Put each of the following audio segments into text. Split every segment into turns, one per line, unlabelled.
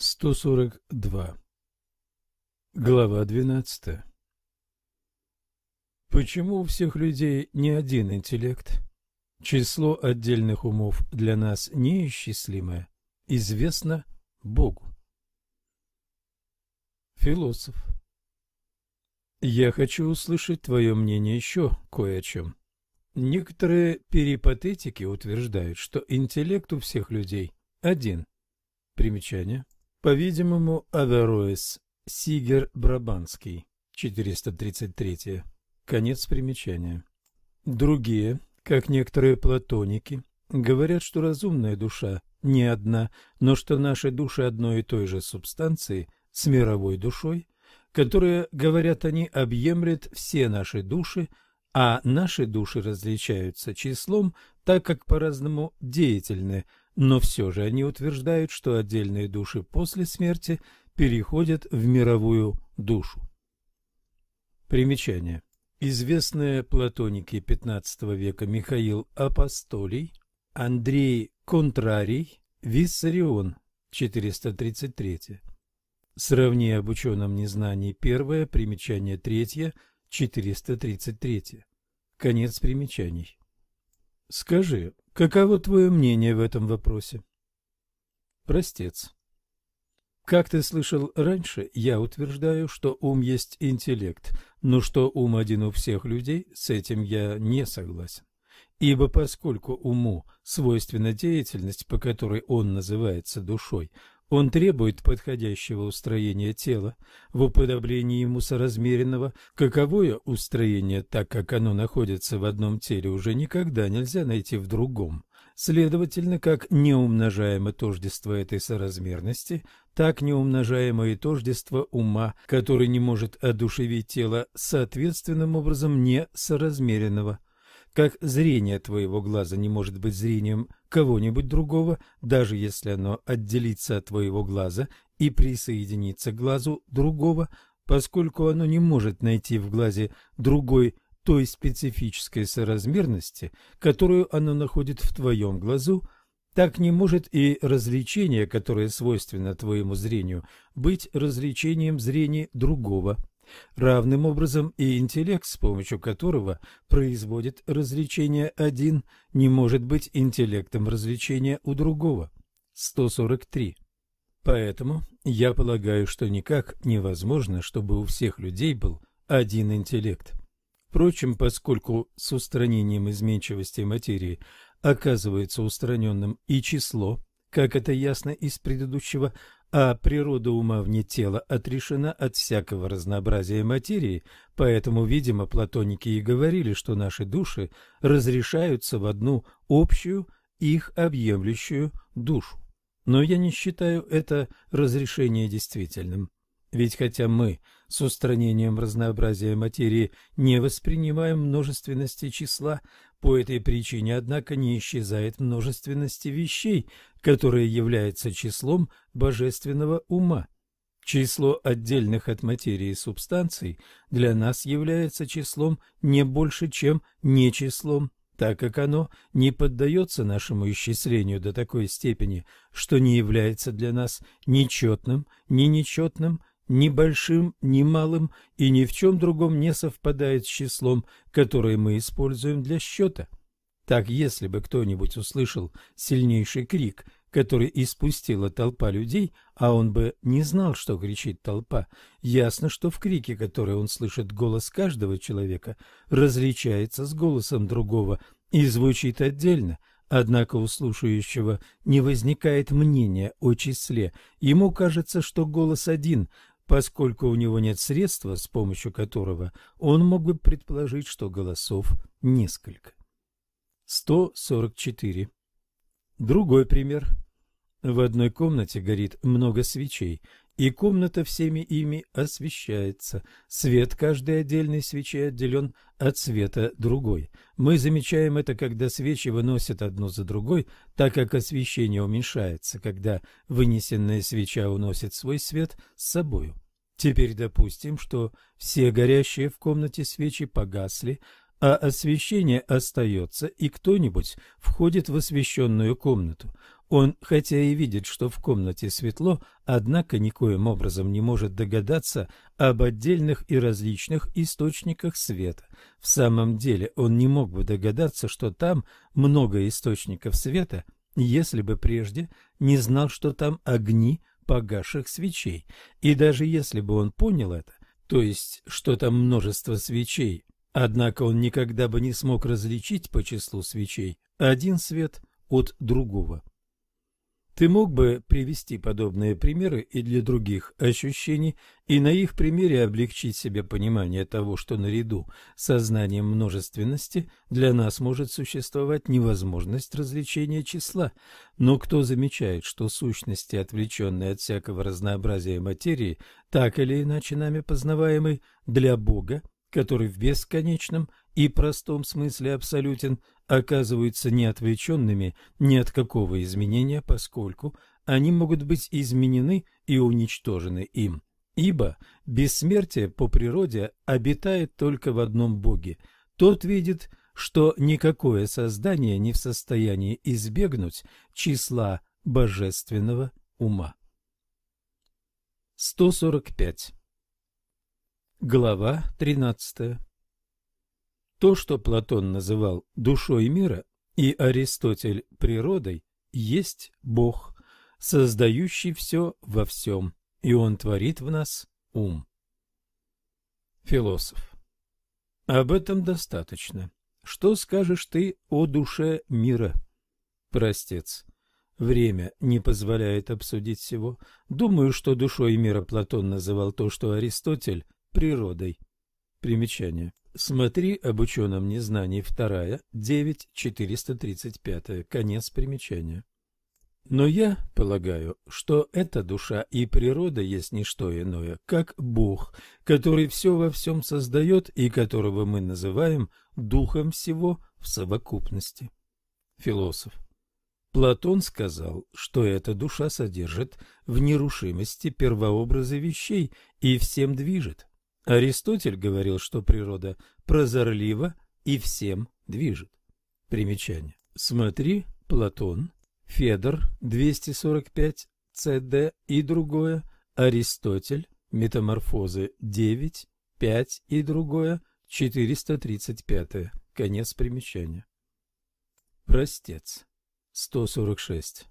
142. Глава 12. Почему у всех людей не один интеллект? Число отдельных умов для нас неисчислимое, известно Богу. Философ. Я хочу услышать твое мнение еще кое о чем. Некоторые перипатетики утверждают, что интеллект у всех людей один. Примечание. По-видимому, Авероэс Сигер Брабанский, 433. Конец примечания. Другие, как некоторые платоники, говорят, что разумная душа не одна, но что наши души одной и той же субстанции с мировой душой, которая, говорят они, объемлет все наши души, а наши души различаются числом, так как по-разному деятельны, но все же они утверждают, что отдельные души после смерти переходят в мировую душу. Примечание. Известные платоники XV века Михаил Апостолий, Андрей Контрарий, Виссарион, 433. Сравни об ученом незнании первое, примечание третье, 433. Конец примечаний. Скажи, Каково твое мнение в этом вопросе? Простец. Как ты слышал раньше, я утверждаю, что ум есть интеллект, но что ум один у всех людей, с этим я не согласен. Ибо поскольку уму свойственна деятельность, по которой он называется душой, он требует подходящего устроения тела в уподоблении ему соразмеренного. Каковое устроение, так как оно находится в одном теле, уже никогда нельзя найти в другом. Следовательно, как неумножаемо тождество этой соразмерности, так неумножаемо и тождество ума, который не может одушевить тело соответственным образом не соразмеренного как зрение твоего глаза не может быть зрением кого-нибудь другого, даже если оно отделится от твоего глаза и присоединится к глазу другого, поскольку оно не может найти в глазе другой той специфической соразмерности, которую оно находит в твоем глазу, так не может и развлечение, которое свойственно твоему зрению, быть развлечением зрения другого. Равным образом и интеллект, с помощью которого производит развлечение один, не может быть интеллектом развлечения у другого. 143. Поэтому я полагаю, что никак невозможно, чтобы у всех людей был один интеллект. Впрочем, поскольку с устранением изменчивости материи оказывается устраненным и число, как это ясно из предыдущего а природа ума вне тела отрешена от всякого разнообразия материи, поэтому, видимо, платоники и говорили, что наши души разрешаются в одну общую, их объемлющую душу. Но я не считаю это разрешение действительным. Ведь хотя мы с устранением разнообразия материи не воспринимаем множественности числа, по этой причине, однако, не исчезает множественности вещей, которое является числом божественного ума. Число отдельных от материи субстанций для нас является числом не больше, чем не числом, так как оно не поддается нашему исчислению до такой степени, что не является для нас ни четным, ни нечетным, ни большим, ни малым и ни в чем другом не совпадает с числом, которое мы используем для счета. Так, если бы кто-нибудь услышал сильнейший крик, который испустила толпа людей, а он бы не знал, что кричит толпа, ясно, что в крике, который он слышит, голос каждого человека различается с голосом другого и звучит отдельно, Однако у слушающего не возникает мнения о числе. Ему кажется, что голос один, поскольку у него нет средства, с помощью которого он мог бы предположить, что голосов несколько. 144. Другой пример. В одной комнате горит много свечей, и комната всеми ими освещается. Свет каждой отдельной свечи отделен от света другой. Мы замечаем это, когда свечи выносят одну за другой, так как освещение уменьшается, когда вынесенная свеча уносит свой свет с собою. Теперь допустим, что все горящие в комнате свечи погасли, а освещение остается, и кто-нибудь входит в освещенную комнату. Он, хотя и видит, что в комнате светло, однако никоим образом не может догадаться об отдельных и различных источниках света. В самом деле он не мог бы догадаться, что там много источников света, если бы прежде не знал, что там огни погасших свечей. И даже если бы он понял это, то есть, что там множество свечей, однако он никогда бы не смог различить по числу свечей один свет от другого. Ты мог бы привести подобные примеры и для других ощущений, и на их примере облегчить себе понимание того, что наряду с сознанием множественности для нас может существовать невозможность развлечения числа. Но кто замечает, что сущности, отвлеченные от всякого разнообразия материи, так или иначе нами познаваемой, для Бога, который в бесконечном и простом смысле абсолютен, оказываются не отвлеченными ни от какого изменения, поскольку они могут быть изменены и уничтожены им. Ибо бессмертие по природе обитает только в одном Боге. Тот видит, что никакое создание не в состоянии избегнуть числа божественного ума. 145. Глава 13. То, что Платон называл душой мира и Аристотель природой, есть Бог, создающий все во всем, и Он творит в нас ум. Философ. Об этом достаточно. Что скажешь ты о душе мира? Простец. Время не позволяет обсудить всего. Думаю, что душой мира Платон называл то, что Аристотель – природой. Примечание. Смотри об ученом незнании вторая, 9.435, конец примечания. Но я полагаю, что эта душа и природа есть не что иное, как Бог, который все во всем создает и которого мы называем духом всего в совокупности. Философ. Платон сказал, что эта душа содержит в нерушимости первообразы вещей и всем движет. Аристотель говорил, что природа прозорлива и всем движет. Примечание. Смотри, Платон, Федор, 245, ЦД и другое, Аристотель, Метаморфозы 9, 5 и другое, 435. Конец примечания. Простец. 146.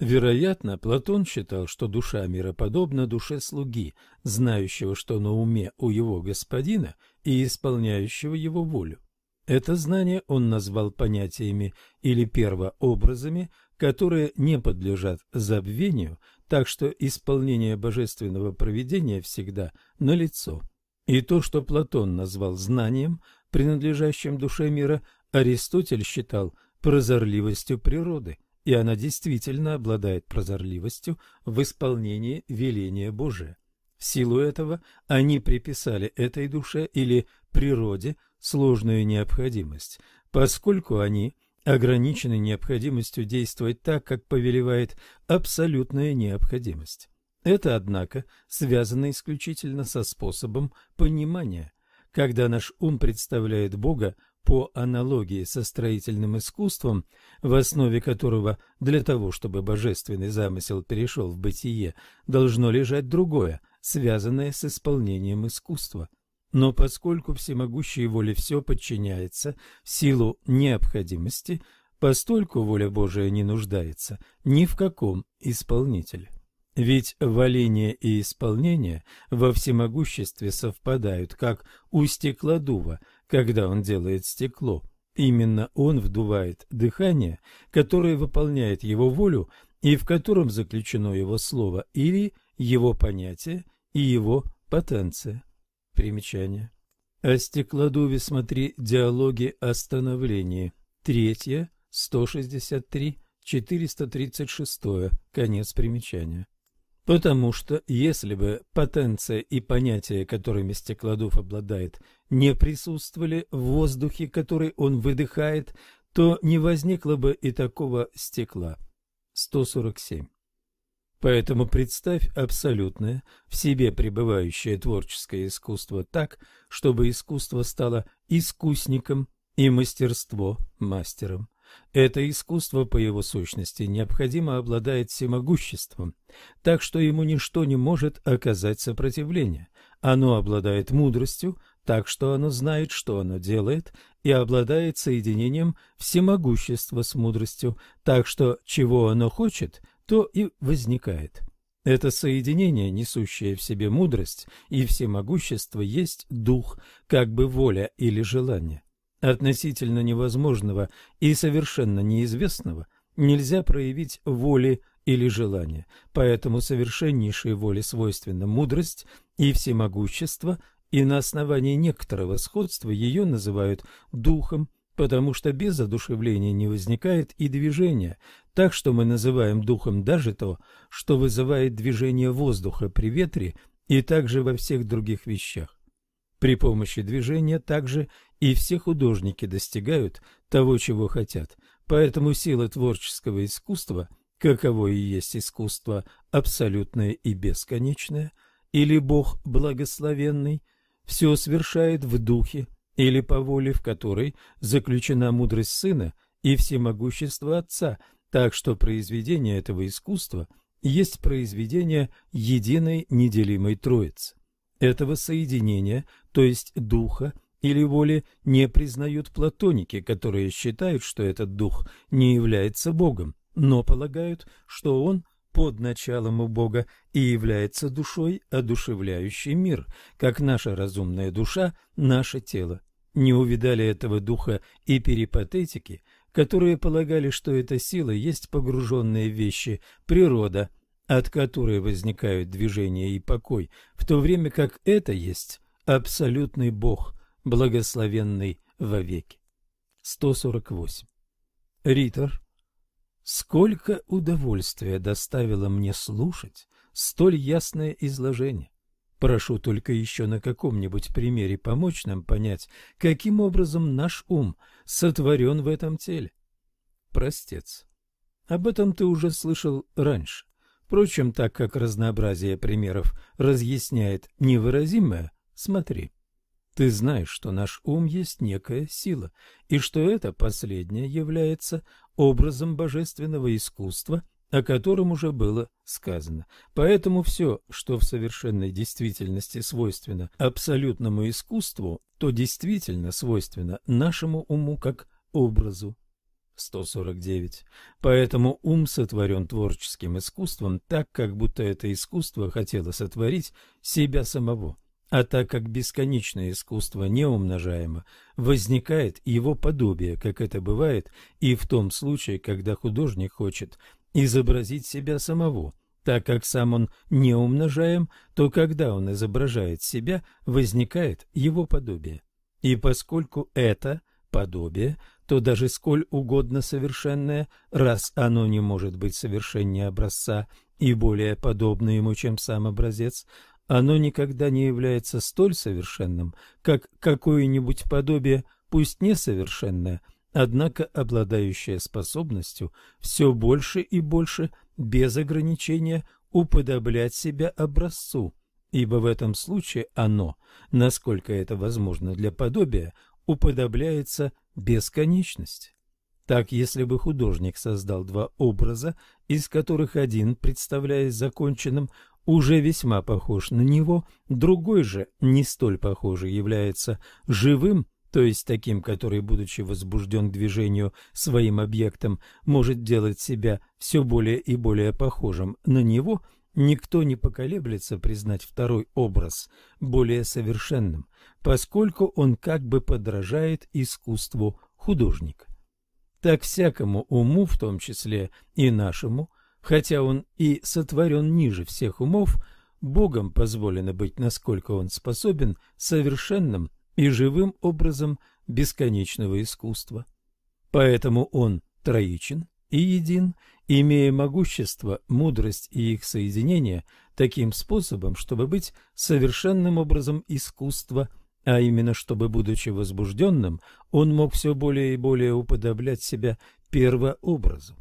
Вероятно, Платон считал, что душа мира подобна душе слуги, знающего, что на уме у его господина и исполняющего его волю. Это знание он назвал понятиями или первообразами, которые не подлежат забвению, так что исполнение божественного провидения всегда налицо. И то, что Платон назвал знанием, принадлежащим душе мира, Аристотель считал прозорливостью природы – и она действительно обладает прозорливостью в исполнении веления Божия. В силу этого они приписали этой душе или природе сложную необходимость, поскольку они ограничены необходимостью действовать так, как повелевает абсолютная необходимость. Это, однако, связано исключительно со способом понимания. Когда наш ум представляет Бога по аналогии со строительным искусством, в основе которого для того, чтобы божественный замысел перешел в бытие, должно лежать другое, связанное с исполнением искусства. Но поскольку всемогущей воле все подчиняется в силу необходимости, постольку воля Божия не нуждается ни в каком исполнителе. Ведь валение и исполнение во всемогуществе совпадают, как у стеклодува – когда он делает стекло. Именно он вдувает дыхание, которое выполняет его волю и в котором заключено его слово или его понятие и его потенция. Примечание. О стеклодуве смотри диалоги о становлении. Третье, 163, 436, конец примечания. Потому что если бы потенция и понятия, которыми стеклодув обладает, не присутствовали в воздухе, который он выдыхает, то не возникло бы и такого стекла. 147. Поэтому представь абсолютное, в себе пребывающее творческое искусство так, чтобы искусство стало искусником и мастерство мастером. Это искусство по его сущности необходимо обладает всемогуществом, так что ему ничто не может оказать сопротивление. Оно обладает мудростью, так что оно знает, что оно делает, и обладает соединением всемогущества с мудростью, так что чего оно хочет, то и возникает. Это соединение, несущее в себе мудрость и всемогущество, есть дух, как бы воля или желание. Относительно невозможного и совершенно неизвестного нельзя проявить воли или желания, поэтому совершеннейшей воле свойственна мудрость и всемогущество, и на основании некоторого сходства ее называют духом, потому что без одушевления не возникает и движения, так что мы называем духом даже то, что вызывает движение воздуха при ветре и также во всех других вещах. При помощи движения также и все художники достигают того, чего хотят, поэтому сила творческого искусства, каково и есть искусство абсолютное и бесконечное, или Бог благословенный, все совершает в духе, или по воле, в которой заключена мудрость Сына и всемогущество Отца, так что произведение этого искусства есть произведение единой неделимой Троицы. Этого соединения, то есть духа или воли, не признают платоники, которые считают, что этот дух не является Богом, но полагают, что он под началом у Бога и является душой, одушевляющей мир, как наша разумная душа, наше тело. Не увидали этого духа и перипатетики, которые полагали, что эта сила есть погруженные вещи природа, от которой возникают движения и покой, в то время как это есть абсолютный Бог, благословенный вовеки. 148. Ритор. Сколько удовольствия доставило мне слушать столь ясное изложение. Прошу только еще на каком-нибудь примере помочь нам понять, каким образом наш ум сотворен в этом теле. Простец. Об этом ты уже слышал раньше. Впрочем, так как разнообразие примеров разъясняет невыразимое, смотри. Ты знаешь, что наш ум есть некая сила, и что это последнее является образом божественного искусства – о котором уже было сказано. Поэтому все, что в совершенной действительности свойственно абсолютному искусству, то действительно свойственно нашему уму как образу. 149. Поэтому ум сотворен творческим искусством так, как будто это искусство хотело сотворить себя самого. А так как бесконечное искусство неумножаемо, возникает его подобие, как это бывает и в том случае, когда художник хочет изобразить себя самого. Так как сам он не умножаем, то когда он изображает себя, возникает его подобие. И поскольку это подобие, то даже сколь угодно совершенное, раз оно не может быть совершеннее образца и более подобно ему, чем сам образец, оно никогда не является столь совершенным, как какое-нибудь подобие, пусть несовершенное, однако обладающая способностью все больше и больше без ограничения уподоблять себя образцу, ибо в этом случае оно, насколько это возможно для подобия, уподобляется бесконечности. Так, если бы художник создал два образа, из которых один, представляясь законченным, уже весьма похож на него, другой же, не столь похожий, является живым, то есть таким, который, будучи возбужден к движению своим объектом, может делать себя все более и более похожим на него, никто не поколеблется признать второй образ более совершенным, поскольку он как бы подражает искусству художника. Так всякому уму, в том числе и нашему, хотя он и сотворен ниже всех умов, Богом позволено быть, насколько он способен, совершенным и живым образом бесконечного искусства. Поэтому он троичен и един, имея могущество, мудрость и их соединение таким способом, чтобы быть совершенным образом искусства, а именно чтобы, будучи возбужденным, он мог все более и более уподоблять себя первообразу.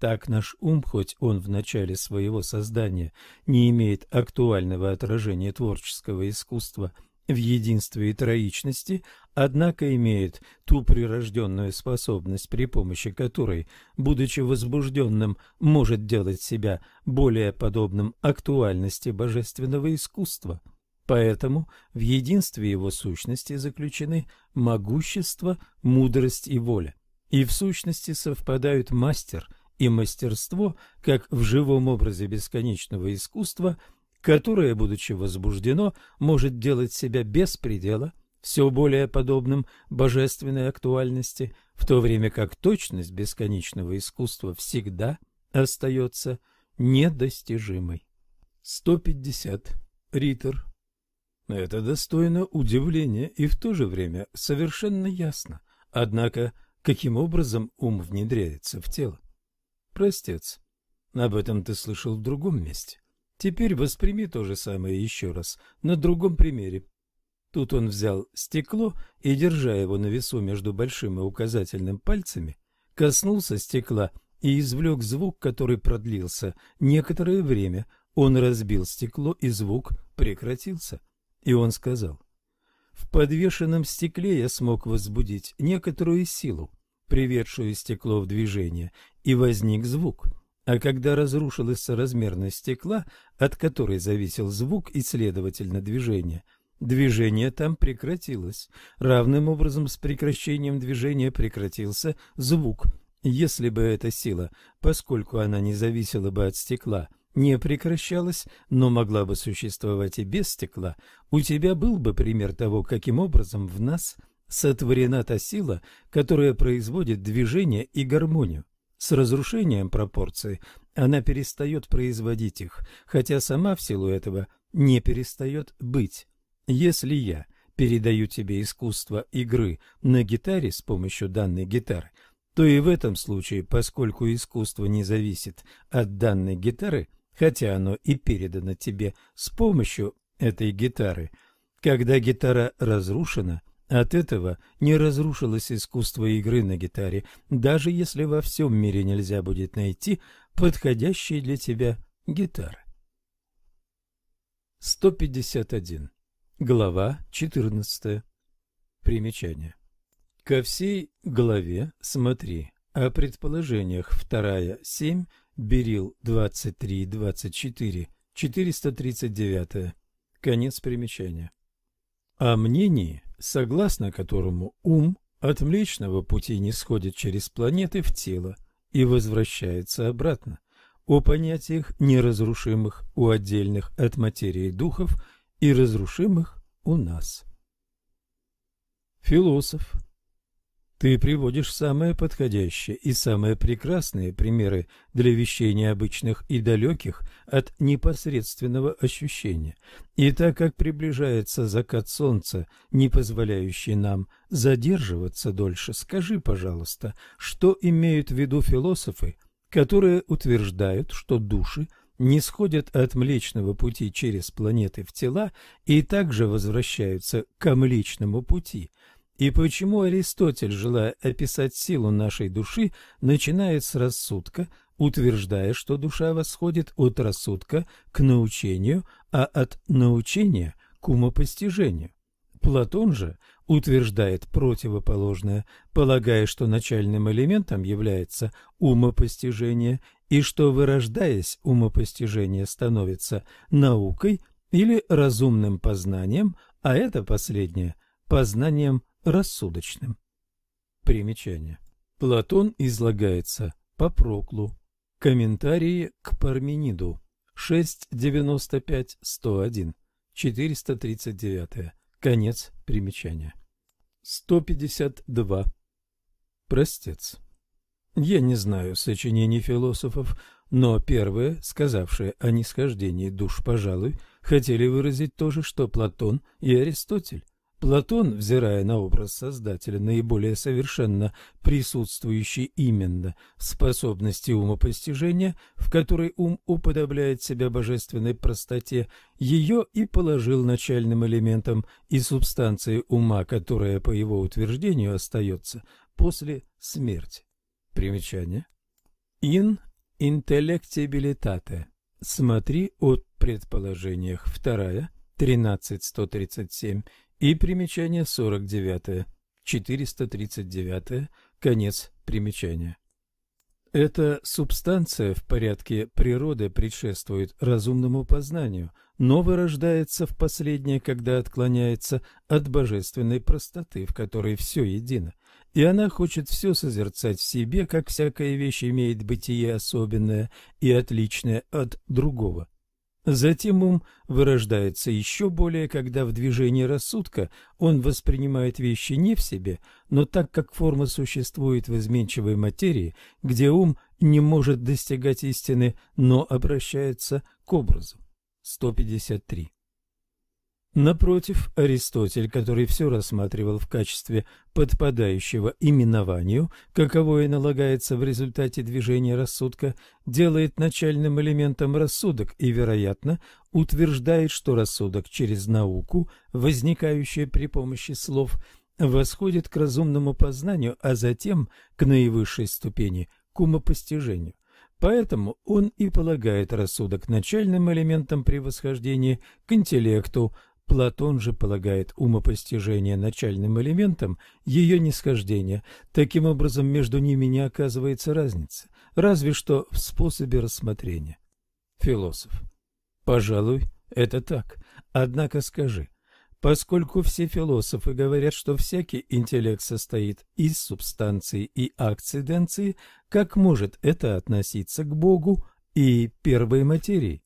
Так наш ум, хоть он в начале своего создания не имеет актуального отражения творческого искусства – в единстве и троичности, однако имеет ту прирожденную способность, при помощи которой, будучи возбужденным, может делать себя более подобным актуальности божественного искусства. Поэтому в единстве его сущности заключены могущество, мудрость и воля, и в сущности совпадают мастер и мастерство, как в живом образе бесконечного искусства – которое, будучи возбуждено, может делать себя без предела, все более подобным божественной актуальности, в то время как точность бесконечного искусства всегда остается недостижимой. 150. Ритер. Это достойно удивления и в то же время совершенно ясно. Однако, каким образом ум внедряется в тело? Простец. Об этом ты слышал в другом месте. Теперь восприми то же самое еще раз, на другом примере. Тут он взял стекло и, держа его на весу между большим и указательным пальцами, коснулся стекла и извлек звук, который продлился некоторое время. Он разбил стекло, и звук прекратился. И он сказал, «В подвешенном стекле я смог возбудить некоторую силу, приведшую стекло в движение, и возник звук». А когда разрушилась соразмерность стекла, от которой зависел звук и, следовательно, движение, движение там прекратилось. Равным образом с прекращением движения прекратился звук. Если бы эта сила, поскольку она не зависела бы от стекла, не прекращалась, но могла бы существовать и без стекла, у тебя был бы пример того, каким образом в нас сотворена та сила, которая производит движение и гармонию. С разрушением пропорций она перестает производить их, хотя сама в силу этого не перестает быть. Если я передаю тебе искусство игры на гитаре с помощью данной гитары, то и в этом случае, поскольку искусство не зависит от данной гитары, хотя оно и передано тебе с помощью этой гитары, когда гитара разрушена, от этого не разрушилось искусство игры на гитаре, даже если во всем мире нельзя будет найти подходящие для тебя гитары. 151. Глава 14. Примечание. Ко всей главе смотри о предположениях 2, 7, Берил 23, 24, 439. Конец примечания. О мнении согласно которому ум от Млечного Пути не сходит через планеты в тело и возвращается обратно, о понятиях неразрушимых у отдельных от материи духов и разрушимых у нас. Философ ты приводишь самые подходящие и самые прекрасные примеры для вещей необычных и далеких от непосредственного ощущения. И так как приближается закат солнца, не позволяющий нам задерживаться дольше, скажи, пожалуйста, что имеют в виду философы, которые утверждают, что души не сходят от Млечного Пути через планеты в тела и также возвращаются к Млечному Пути – и почему Аристотель, желая описать силу нашей души, начинает с рассудка, утверждая, что душа восходит от рассудка к научению, а от научения к умопостижению. Платон же утверждает противоположное, полагая, что начальным элементом является умопостижение и что, вырождаясь, умопостижение становится наукой или разумным познанием, а это последнее – познанием рассудочным. Примечание. Платон излагается по Проклу. Комментарии к Пармениду. 6.95.101. 439. Конец примечания. 152. Простец. Я не знаю сочинений философов, но первые, сказавшие о нисхождении душ, пожалуй, хотели выразить то же, что Платон и Аристотель. Платон, взирая на образ Создателя, наиболее совершенно присутствующий именно в способности умопостижения, в которой ум уподобляет себя божественной простоте, ее и положил начальным элементом и субстанцией ума, которая, по его утверждению, остается после смерти. Примечание. In intellectibilitate. Смотри от предположениях вторая 13137 и примечание 49, 439, конец примечания. Эта субстанция в порядке природы предшествует разумному познанию, но вырождается в последнее, когда отклоняется от божественной простоты, в которой все едино, и она хочет все созерцать в себе, как всякая вещь имеет бытие особенное и отличное от другого. Затем ум вырождается еще более, когда в движении рассудка он воспринимает вещи не в себе, но так как форма существует в изменчивой материи, где ум не может достигать истины, но обращается к образу. 153. Напротив, Аристотель, который все рассматривал в качестве подпадающего именованию, каковое налагается в результате движения рассудка, делает начальным элементом рассудок и, вероятно, утверждает, что рассудок через науку, возникающая при помощи слов, восходит к разумному познанию, а затем к наивысшей ступени, к умопостижению. Поэтому он и полагает рассудок начальным элементом при восхождении к интеллекту, Платон же полагает умопостижение начальным элементом ее нисхождения. Таким образом, между ними не оказывается разницы, разве что в способе рассмотрения. Философ. Пожалуй, это так. Однако скажи, поскольку все философы говорят, что всякий интеллект состоит из субстанции и акциденции, как может это относиться к Богу и первой материи?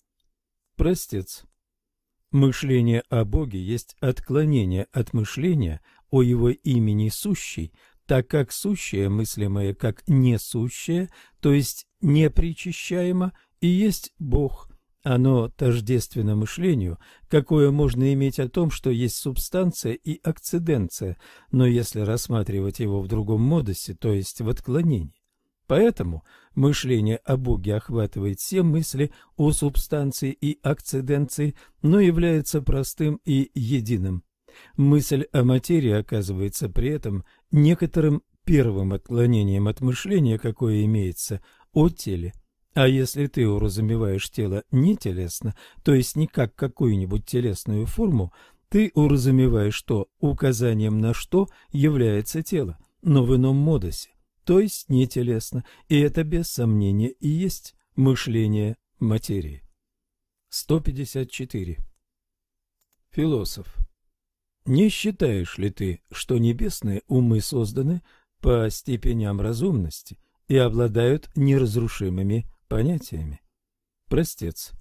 Простец. Мышление о Боге есть отклонение от мышления о Его имени сущий, так как сущее, мыслимое как несущее, то есть непричащаемо, и есть Бог. Оно тождественно мышлению, какое можно иметь о том, что есть субстанция и акциденция, но если рассматривать его в другом модусе, то есть в отклонении. Поэтому мышление о Боге охватывает все мысли о субстанции и акциденции, но является простым и единым. Мысль о материи оказывается при этом некоторым первым отклонением от мышления, какое имеется о теле. А если ты уразумеваешь тело не телесно, то есть не как какую-нибудь телесную форму, ты уразумеваешь, что указанием на что является тело, но в ином модусе то есть не телесно, и это без сомнения и есть мышление материи. 154. Философ. Не считаешь ли ты, что небесные умы созданы по степеням разумности и обладают неразрушимыми понятиями? Простец.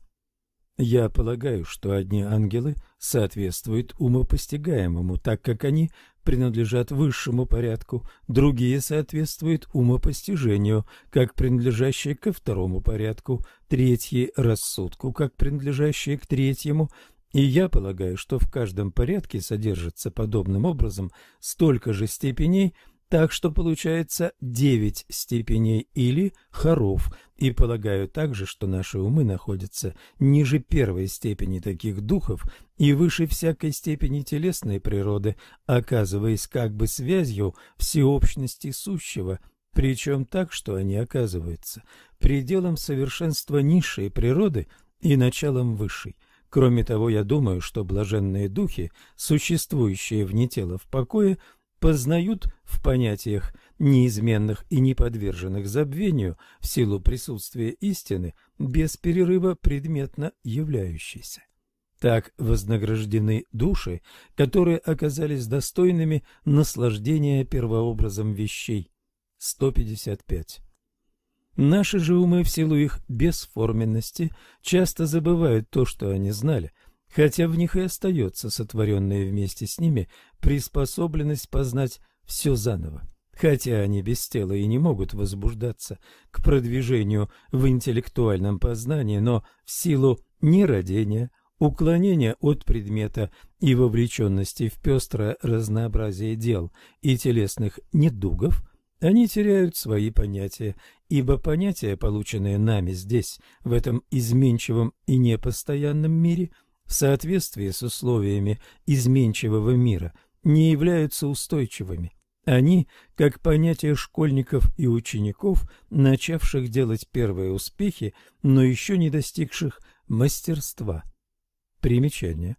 Я полагаю, что одни ангелы соответствуют умопостигаемому, так как они принадлежат высшему порядку, другие соответствуют умопостижению, как принадлежащие ко второму порядку, третьи – рассудку, как принадлежащие к третьему, и я полагаю, что в каждом порядке содержится подобным образом столько же степеней – так что получается девять степеней или хоров, и полагаю также, что наши умы находятся ниже первой степени таких духов и выше всякой степени телесной природы, оказываясь как бы связью всеобщности сущего, причем так, что они оказываются пределом совершенства низшей природы и началом высшей. Кроме того, я думаю, что блаженные духи, существующие вне тела в покое, познают понятиях, неизменных и не подверженных забвению в силу присутствия истины, без перерыва предметно являющейся. Так вознаграждены души, которые оказались достойными наслаждения первообразом вещей. 155. Наши же умы в силу их бесформенности часто забывают то, что они знали, хотя в них и остается сотворенная вместе с ними приспособленность познать все заново, хотя они без тела и не могут возбуждаться к продвижению в интеллектуальном познании, но в силу нерадения, уклонения от предмета и вовлеченности в пестрое разнообразие дел и телесных недугов, они теряют свои понятия, ибо понятия, полученные нами здесь, в этом изменчивом и непостоянном мире – в соответствии с условиями изменчивого мира не являются устойчивыми. Они, как понятие школьников и учеников, начавших делать первые успехи, но еще не достигших мастерства. Примечание.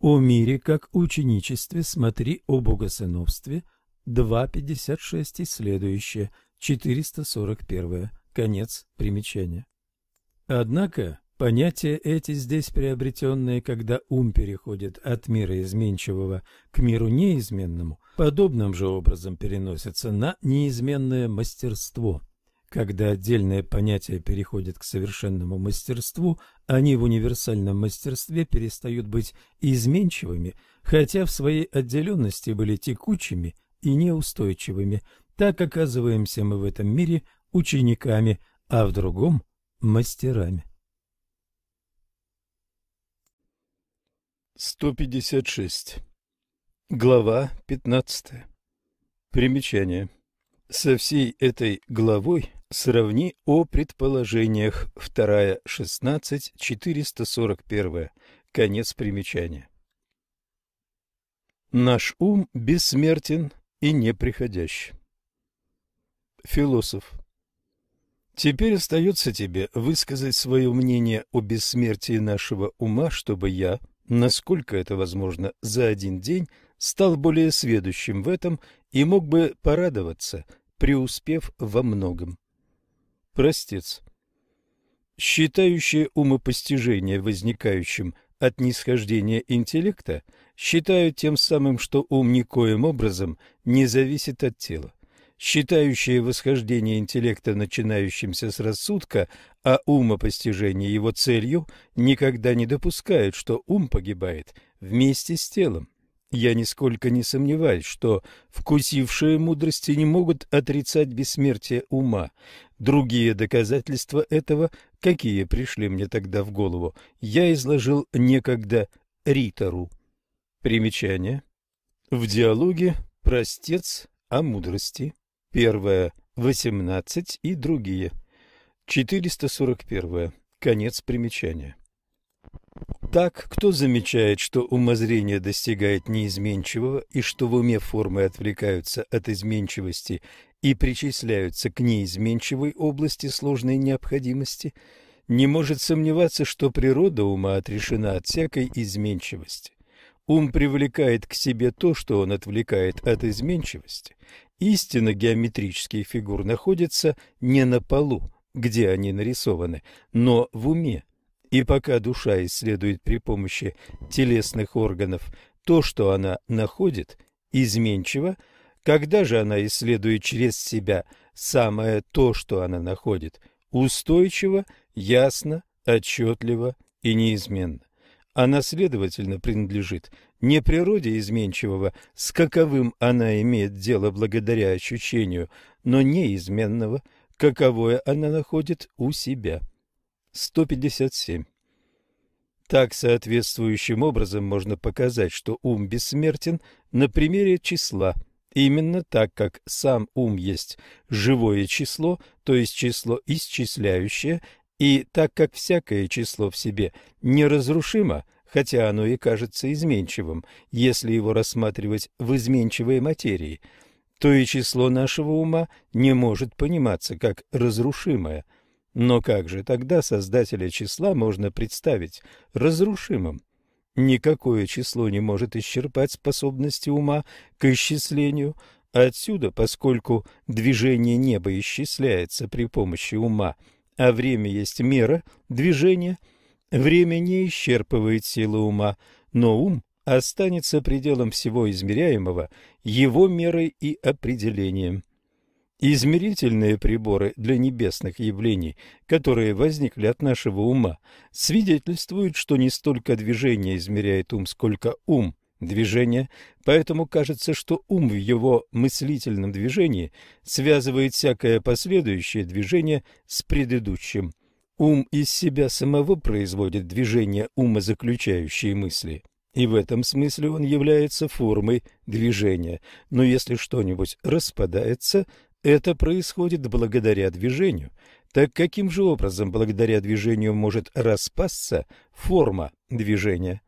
О мире как ученичестве смотри о богосыновстве 2.56 и следующее, 441, конец примечания. Однако понятия эти здесь приобретенные, когда ум переходит от мира изменчивого к миру неизменному, подобным же образом переносятся на неизменное мастерство. Когда отдельные понятия переходят к совершенному мастерству, они в универсальном мастерстве перестают быть изменчивыми, хотя в своей отделенности были текучими и неустойчивыми. Так оказываемся мы в этом мире учениками, а в другом – мастерами. 156. Глава 15. Примечание. Со всей этой главой сравни о предположениях. Вторая, 16, 441. Конец примечания. Наш ум бессмертен и неприходящ. Философ. Теперь остается тебе высказать свое мнение о бессмертии нашего ума, чтобы я, насколько это возможно, за один день стал более сведущим в этом и мог бы порадоваться, преуспев во многом. Простец. Считающие умопостижение возникающим от нисхождения интеллекта считают тем самым, что ум никоим образом не зависит от тела. Считающие восхождение интеллекта, начинающимся с рассудка, а умопостижение его целью, никогда не допускают, что ум погибает вместе с телом. Я нисколько не сомневаюсь, что вкусившие мудрости не могут отрицать бессмертие ума. Другие доказательства этого, какие пришли мне тогда в голову, я изложил некогда Ритору. Примечание. В диалоге «Простец о мудрости». Первое. 18 и другие. 441. Конец примечания. Так, кто замечает, что умозрение достигает неизменчивого и что в уме формы отвлекаются от изменчивости и причисляются к неизменчивой области сложной необходимости, не может сомневаться, что природа ума отрешена от всякой изменчивости. Ум привлекает к себе то, что он отвлекает от изменчивости. Истина геометрических фигур находится не на полу, где они нарисованы, но в уме. И пока душа исследует при помощи телесных органов то, что она находит, изменчиво, когда же она исследует через себя самое то, что она находит, устойчиво, ясно, отчетливо и неизменно. Она, следовательно, принадлежит не природе изменчивого, с каковым она имеет дело благодаря ощущению, но неизменного, каковое она находит у себя. 157. Так соответствующим образом можно показать, что ум бессмертен на примере числа, именно так как сам ум есть живое число, то есть число исчисляющее, и так как всякое число в себе неразрушимо, хотя оно и кажется изменчивым, если его рассматривать в изменчивой материи, то и число нашего ума не может пониматься как разрушимое – но как же тогда создателя числа можно представить разрушимым? Никакое число не может исчерпать способности ума к исчислению. Отсюда, поскольку движение неба исчисляется при помощи ума, а время есть мера движения, время не исчерпывает силы ума, но ум останется пределом всего измеряемого его мерой и определением. Измерительные приборы для небесных явлений, которые возникли от нашего ума, свидетельствуют, что не столько движение измеряет ум, сколько ум движение, поэтому кажется, что ум в его мыслительном движении связывает всякое последующее движение с предыдущим. Ум из себя самого производит движение умозаключающие мысли. И в этом смысле он является формой движения. Но если что-нибудь распадается, это происходит благодаря движению. Так каким же образом благодаря движению может распасться форма движения?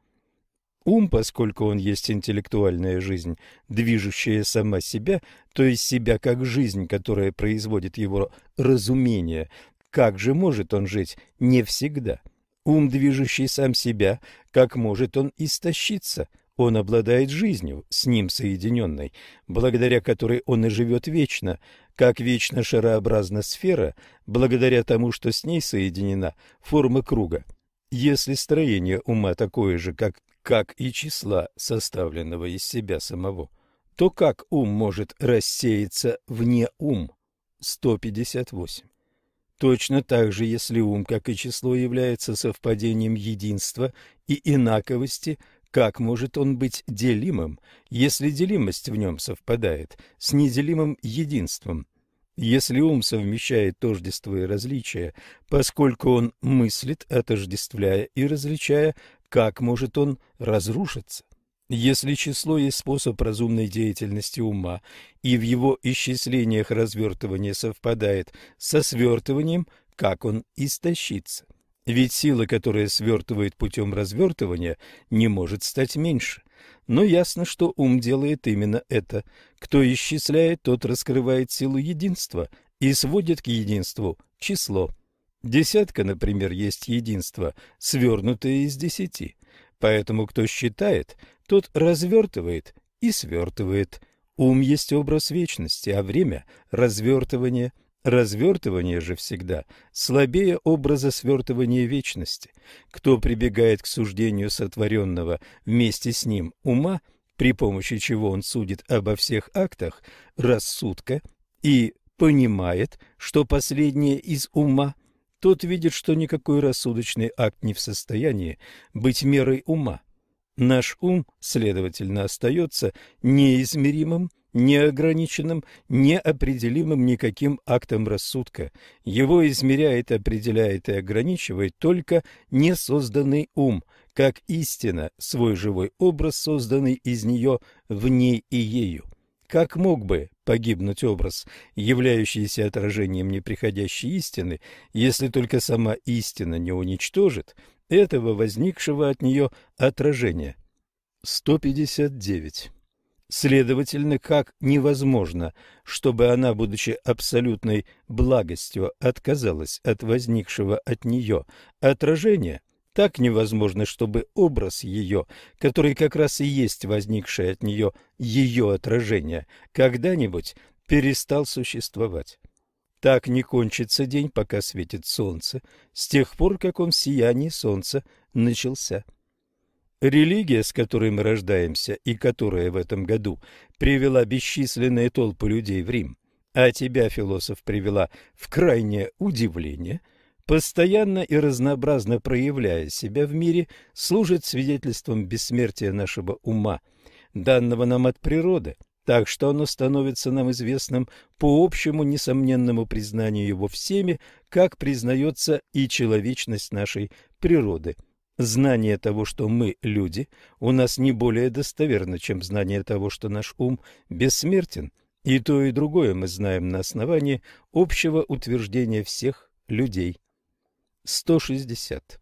Ум, поскольку он есть интеллектуальная жизнь, движущая сама себя, то есть себя как жизнь, которая производит его разумение, как же может он жить не всегда? Ум, движущий сам себя, как может он истощиться? Он обладает жизнью, с ним соединенной, благодаря которой он и живет вечно, как вечно шарообразна сфера, благодаря тому, что с ней соединена форма круга. Если строение ума такое же, как, как и числа, составленного из себя самого, то как ум может рассеяться вне ум? 158. Точно так же, если ум, как и число, является совпадением единства и инаковости, как может он быть делимым, если делимость в нем совпадает с неделимым единством? Если ум совмещает тождество и различия, поскольку он мыслит, отождествляя и различая, как может он разрушиться? Если число есть способ разумной деятельности ума, и в его исчислениях развертывание совпадает со свертыванием, как он истощится? Ведь сила, которая свертывает путем развертывания, не может стать меньше. Но ясно, что ум делает именно это. Кто исчисляет, тот раскрывает силу единства и сводит к единству число. Десятка, например, есть единство, свернутое из десяти. Поэтому кто считает, тот развертывает и свертывает. Ум есть образ вечности, а время – развертывание. Развертывание же всегда слабее образа свертывания вечности. Кто прибегает к суждению сотворенного вместе с ним ума, при помощи чего он судит обо всех актах рассудка и понимает, что последнее из ума, тот видит, что никакой рассудочный акт не в состоянии быть мерой ума. Наш ум, следовательно, остается неизмеримым, неограниченным, неопределимым никаким актом рассудка. Его измеряет, определяет и ограничивает только несозданный ум, как истина, свой живой образ, созданный из нее, в ней и ею. Как мог бы погибнуть образ, являющийся отражением неприходящей истины, если только сама истина не уничтожит – этого возникшего от нее отражения. 159. Следовательно, как невозможно, чтобы она, будучи абсолютной благостью, отказалась от возникшего от нее отражения, так невозможно, чтобы образ ее, который как раз и есть возникшее от нее ее отражение, когда-нибудь перестал существовать. Так не кончится день, пока светит солнце, с тех пор, как он в сиянии солнца начался. Религия, с которой мы рождаемся и которая в этом году привела бесчисленные толпы людей в Рим, а тебя, философ, привела в крайнее удивление, постоянно и разнообразно проявляя себя в мире, служит свидетельством бессмертия нашего ума, данного нам от природы, так что оно становится нам известным по общему несомненному признанию его всеми, как признается и человечность нашей природы. Знание того, что мы люди, у нас не более достоверно, чем знание того, что наш ум бессмертен, и то и другое мы знаем на основании общего утверждения всех людей. 160.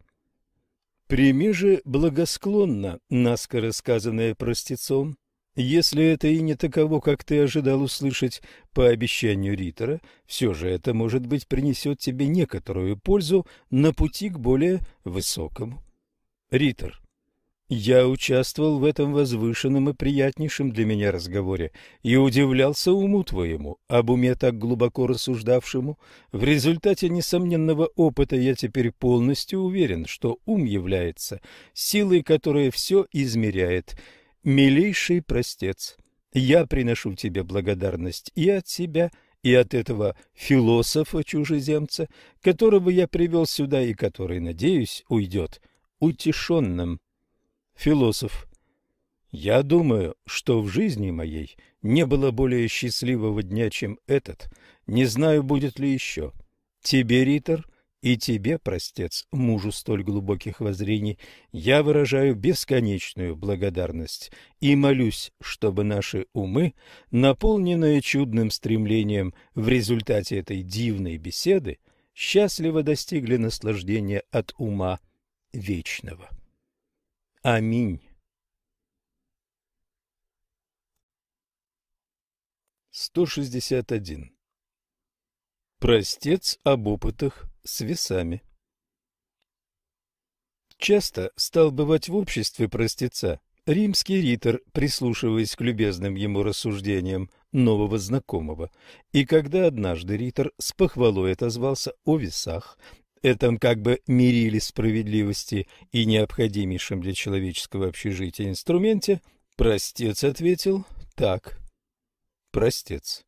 Прими же благосклонно наскоро сказанное простецом, если это и не таково, как ты ожидал услышать по обещанию Риттера, все же это, может быть, принесет тебе некоторую пользу на пути к более высокому. Риттер. Я участвовал в этом возвышенном и приятнейшем для меня разговоре и удивлялся уму твоему, об уме так глубоко рассуждавшему. В результате несомненного опыта я теперь полностью уверен, что ум является силой, которая все измеряет – Милейший простец, я приношу тебе благодарность и от себя, и от этого философа-чужеземца, которого я привел сюда и который, надеюсь, уйдет утешенным. Философ. Я думаю, что в жизни моей не было более счастливого дня, чем этот. Не знаю, будет ли еще. Тебе, Ритор, и тебе, простец, мужу столь глубоких воззрений, я выражаю бесконечную благодарность и молюсь, чтобы наши умы, наполненные чудным стремлением в результате этой дивной беседы, счастливо достигли наслаждения от ума вечного. Аминь. Сто шестьдесят один. Простец об опытах с весами. часто стал бывать в обществе простеца. Римский ритор, прислушиваясь к любезным ему рассуждениям нового знакомого, и когда однажды ритор с похвалой отозвался о весах, этом как бы мерили справедливости и необходимейшем для человеческого общежития инструменте, простец ответил так. Простец.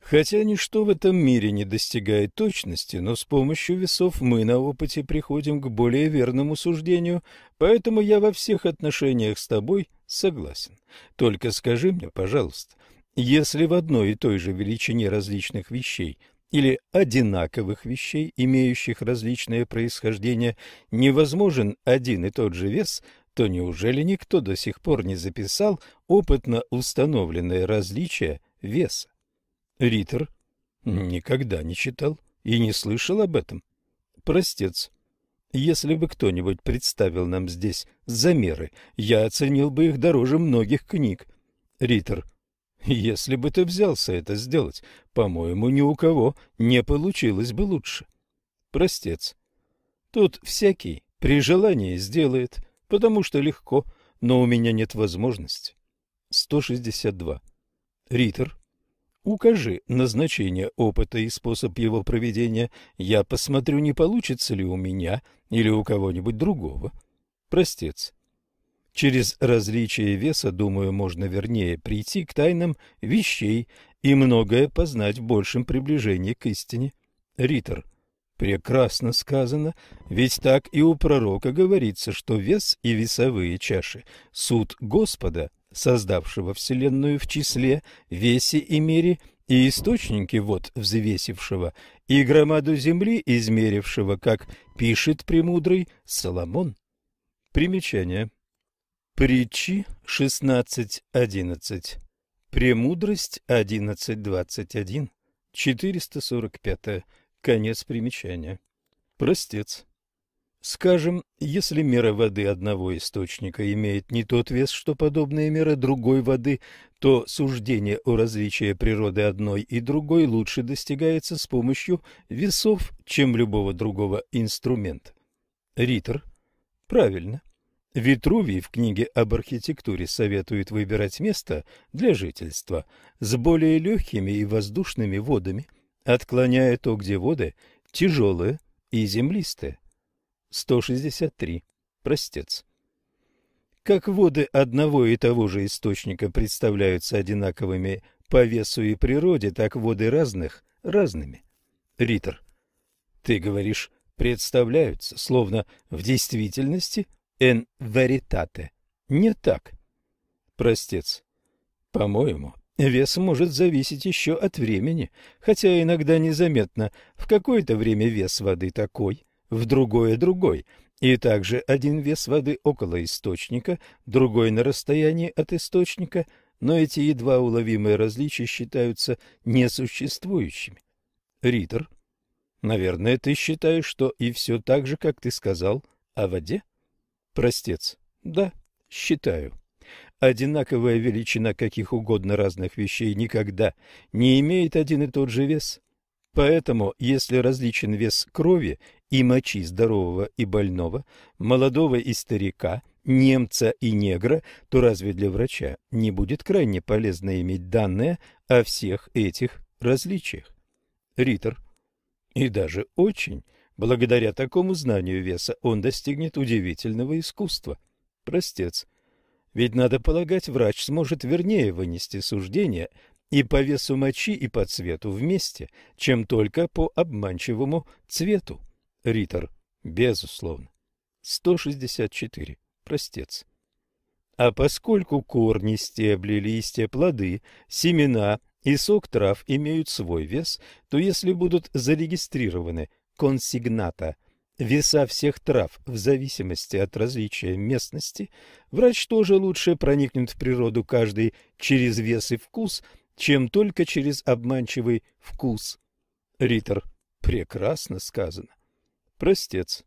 Хотя ничто в этом мире не достигает точности, но с помощью весов мы на опыте приходим к более верному суждению, поэтому я во всех отношениях с тобой согласен. Только скажи мне, пожалуйста, если в одной и той же величине различных вещей или одинаковых вещей, имеющих различное происхождение, невозможен один и тот же вес, то неужели никто до сих пор не записал опытно установленное различие веса? Риттер никогда не читал и не слышал об этом. Простец. Если бы кто-нибудь представил нам здесь замеры, я оценил бы их дороже многих книг. Риттер. Если бы ты взялся это сделать, по-моему, ни у кого не получилось бы лучше. Простец. Тут всякий при желании сделает, потому что легко, но у меня нет возможности. 162. Риттер. Укажи назначение опыта и способ его проведения. Я посмотрю, не получится ли у меня или у кого-нибудь другого. Простец. Через различие веса, думаю, можно вернее прийти к тайнам вещей и многое познать в большем приближении к истине. Ритор. Прекрасно сказано, ведь так и у пророка говорится, что вес и весовые чаши – суд Господа – создавшего Вселенную в числе, весе и мере, и источники вод взвесившего, и громаду земли измерившего, как пишет премудрый Соломон. Примечание. Притчи 16.11. Премудрость 11.21. 445. Конец примечания. Простец. Скажем, если мера воды одного источника имеет не тот вес, что подобная мера другой воды, то суждение о различии природы одной и другой лучше достигается с помощью весов, чем любого другого инструмента. Риттер. Правильно. Витрувий в книге об архитектуре советует выбирать место для жительства с более легкими и воздушными водами, отклоняя то, где воды тяжелые и землистые. 163. Простец. Как воды одного и того же источника представляются одинаковыми по весу и природе, так воды разных – разными. Риттер. Ты говоришь «представляются», словно в действительности «en veritate». Не так. Простец. По-моему, вес может зависеть еще от времени, хотя иногда незаметно. В какое-то время вес воды такой, в другое другой, и также один вес воды около источника, другой на расстоянии от источника, но эти едва уловимые различия считаются несуществующими. Риттер, наверное, ты считаешь, что и все так же, как ты сказал, о воде? Простец, да, считаю. Одинаковая величина каких угодно разных вещей никогда не имеет один и тот же вес. Поэтому, если различен вес крови и мочи здорового и больного, молодого и старика, немца и негра, то разве для врача не будет крайне полезно иметь данные о всех этих различиях? Риттер. И даже очень. Благодаря такому знанию веса он достигнет удивительного искусства. Простец. Ведь, надо полагать, врач сможет вернее вынести суждение и по весу мочи, и по цвету вместе, чем только по обманчивому цвету. Риттер. Безусловно. 164. Простец. А поскольку корни, стебли, листья, плоды, семена и сок трав имеют свой вес, то если будут зарегистрированы консигната веса всех трав в зависимости от различия местности, врач тоже лучше проникнет в природу каждый через вес и вкус – чем только через обманчивый вкус. Риттер. Прекрасно сказано. Простец.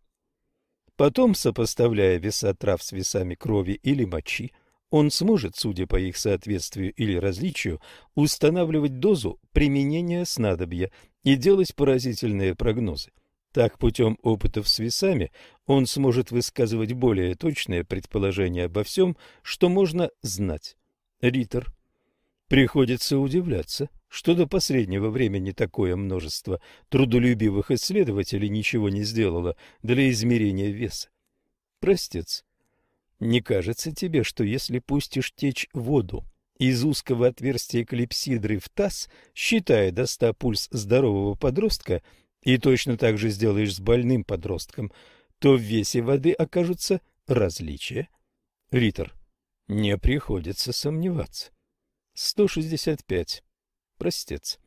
Потом, сопоставляя веса трав с весами крови или мочи, он сможет, судя по их соответствию или различию, устанавливать дозу применения снадобья и делать поразительные прогнозы. Так, путем опытов с весами он сможет высказывать более точные предположения обо всем, что можно знать. Риттер. Приходится удивляться, что до последнего времени такое множество трудолюбивых исследователей ничего не сделало для измерения веса. Простец. Не кажется тебе, что если пустишь течь воду из узкого отверстия клипсидры в таз, считая до ста пульс здорового подростка, и точно так же сделаешь с больным подростком, то в весе воды окажутся различия? Риттер. Не приходится сомневаться. 165. Простец.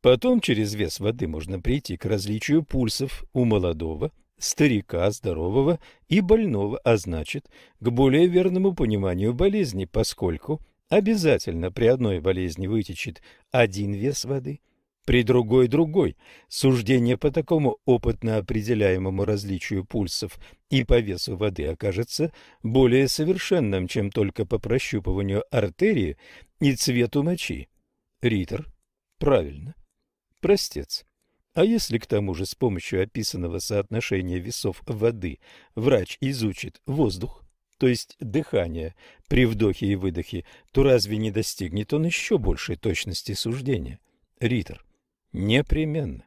Потом через вес воды можно прийти к различию пульсов у молодого, старика, здорового и больного, а значит, к более верному пониманию болезни, поскольку обязательно при одной болезни вытечет один вес воды – при другой другой. Суждение по такому опытно определяемому различию пульсов и по весу воды окажется более совершенным, чем только по прощупыванию артерии и цвету мочи. Ритер. Правильно. Простец. А если к тому же с помощью описанного соотношения весов воды врач изучит воздух, то есть дыхание при вдохе и выдохе, то разве не достигнет он еще большей точности суждения? Ритер. Непременно.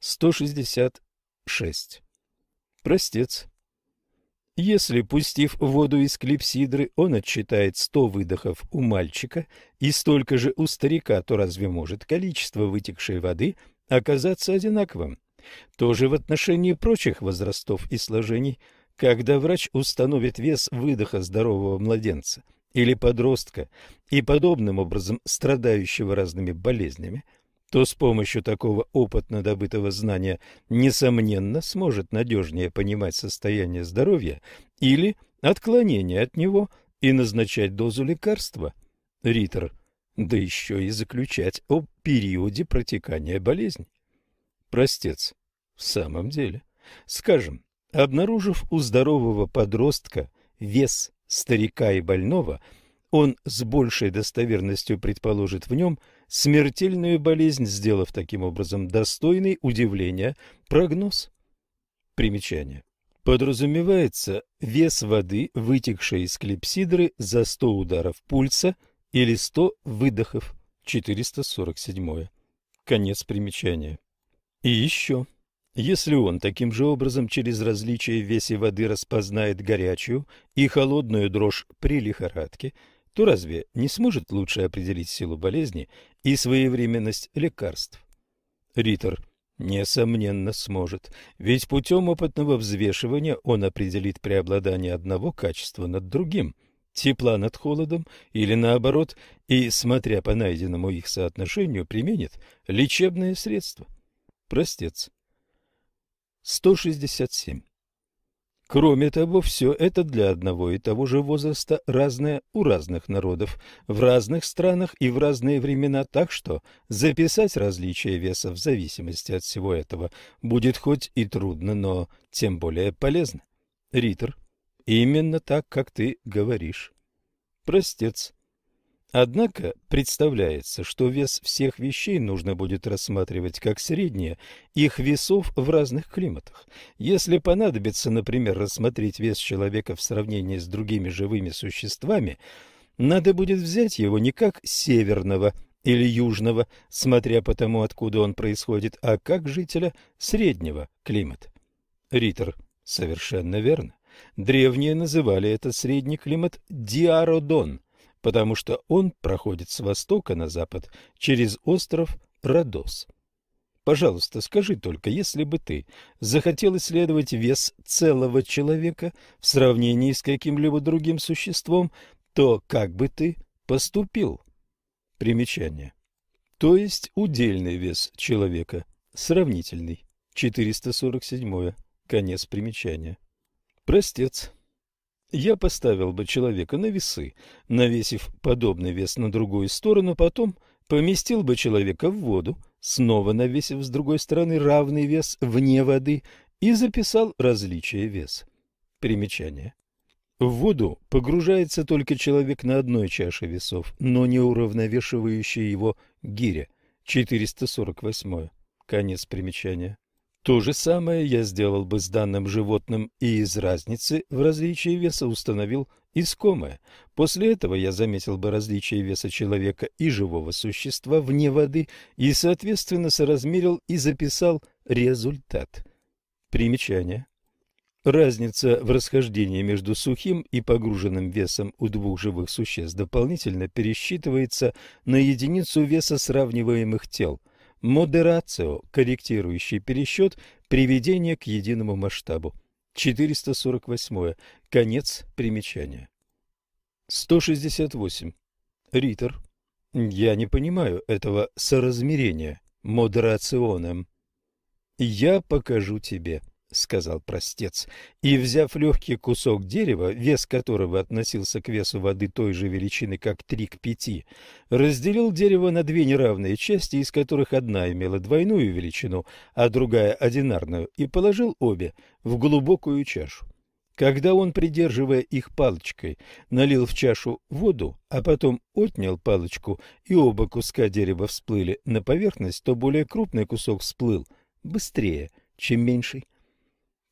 166. Простец. Если, пустив воду из клипсидры, он отчитает 100 выдохов у мальчика и столько же у старика, то разве может количество вытекшей воды оказаться одинаковым? Тоже в отношении прочих возрастов и сложений, когда врач установит вес выдоха здорового младенца или подростка и подобным образом страдающего разными болезнями, то с помощью такого опытно добытого знания несомненно сможет надежнее понимать состояние здоровья или отклонение от него и назначать дозу лекарства. Риттер, да еще и заключать о периоде протекания болезни. Простец, в самом деле, скажем, обнаружив у здорового подростка вес старика и больного, он с большей достоверностью предположит в нем – смертельную болезнь, сделав таким образом достойный удивления прогноз. Примечание. Подразумевается вес воды, вытекшей из клипсидры за 100 ударов пульса или 100 выдохов. 447. Конец примечания. И еще. Если он таким же образом через различие в весе воды распознает горячую и холодную дрожь при лихорадке – то разве не сможет лучше определить силу болезни и своевременность лекарств? Риттер Несомненно, сможет, ведь путем опытного взвешивания он определит преобладание одного качества над другим, тепла над холодом или наоборот, и, смотря по найденному их соотношению, применит лечебные средства. Простец. 167. Кроме того, все это для одного и того же возраста разное у разных народов, в разных странах и в разные времена, так что записать различия веса в зависимости от всего этого будет хоть и трудно, но тем более полезно. Риттер, именно так, как ты говоришь. Простец. Однако представляется, что вес всех вещей нужно будет рассматривать как среднее их весов в разных климатах. Если понадобится, например, рассмотреть вес человека в сравнении с другими живыми существами, надо будет взять его не как северного или южного, смотря по тому, откуда он происходит, а как жителя среднего климата. Риттер, совершенно верно. Древние называли этот средний климат диародон, потому что он проходит с востока на запад через остров Родос. Пожалуйста, скажи только, если бы ты захотел исследовать вес целого человека в сравнении с каким-либо другим существом, то как бы ты поступил? Примечание. То есть удельный вес человека, сравнительный. 447. Конец примечания. Простец. Я поставил бы человека на весы, навесив подобный вес на другую сторону, потом поместил бы человека в воду, снова навесив с другой стороны равный вес вне воды и записал различие вес. Примечание. В воду погружается только человек на одной чаше весов, но не уравновешивающая его гиря. 448. Конец примечания. То же самое я сделал бы с данным животным и из разницы в различии веса установил искомое. После этого я заметил бы различие веса человека и живого существа вне воды и, соответственно, соразмерил и записал результат. Примечание. Разница в расхождении между сухим и погруженным весом у двух живых существ дополнительно пересчитывается на единицу веса сравниваемых тел – Модерацио, корректирующий пересчет, приведение к единому масштабу. 448. Конец примечания. 168. Ритер. Я не понимаю этого соразмерения. Модерационем. Я покажу тебе. — сказал простец, и, взяв легкий кусок дерева, вес которого относился к весу воды той же величины, как три к пяти, разделил дерево на две неравные части, из которых одна имела двойную величину, а другая — одинарную, и положил обе в глубокую чашу. Когда он, придерживая их палочкой, налил в чашу воду, а потом отнял палочку, и оба куска дерева всплыли на поверхность, то более крупный кусок всплыл быстрее, чем меньший.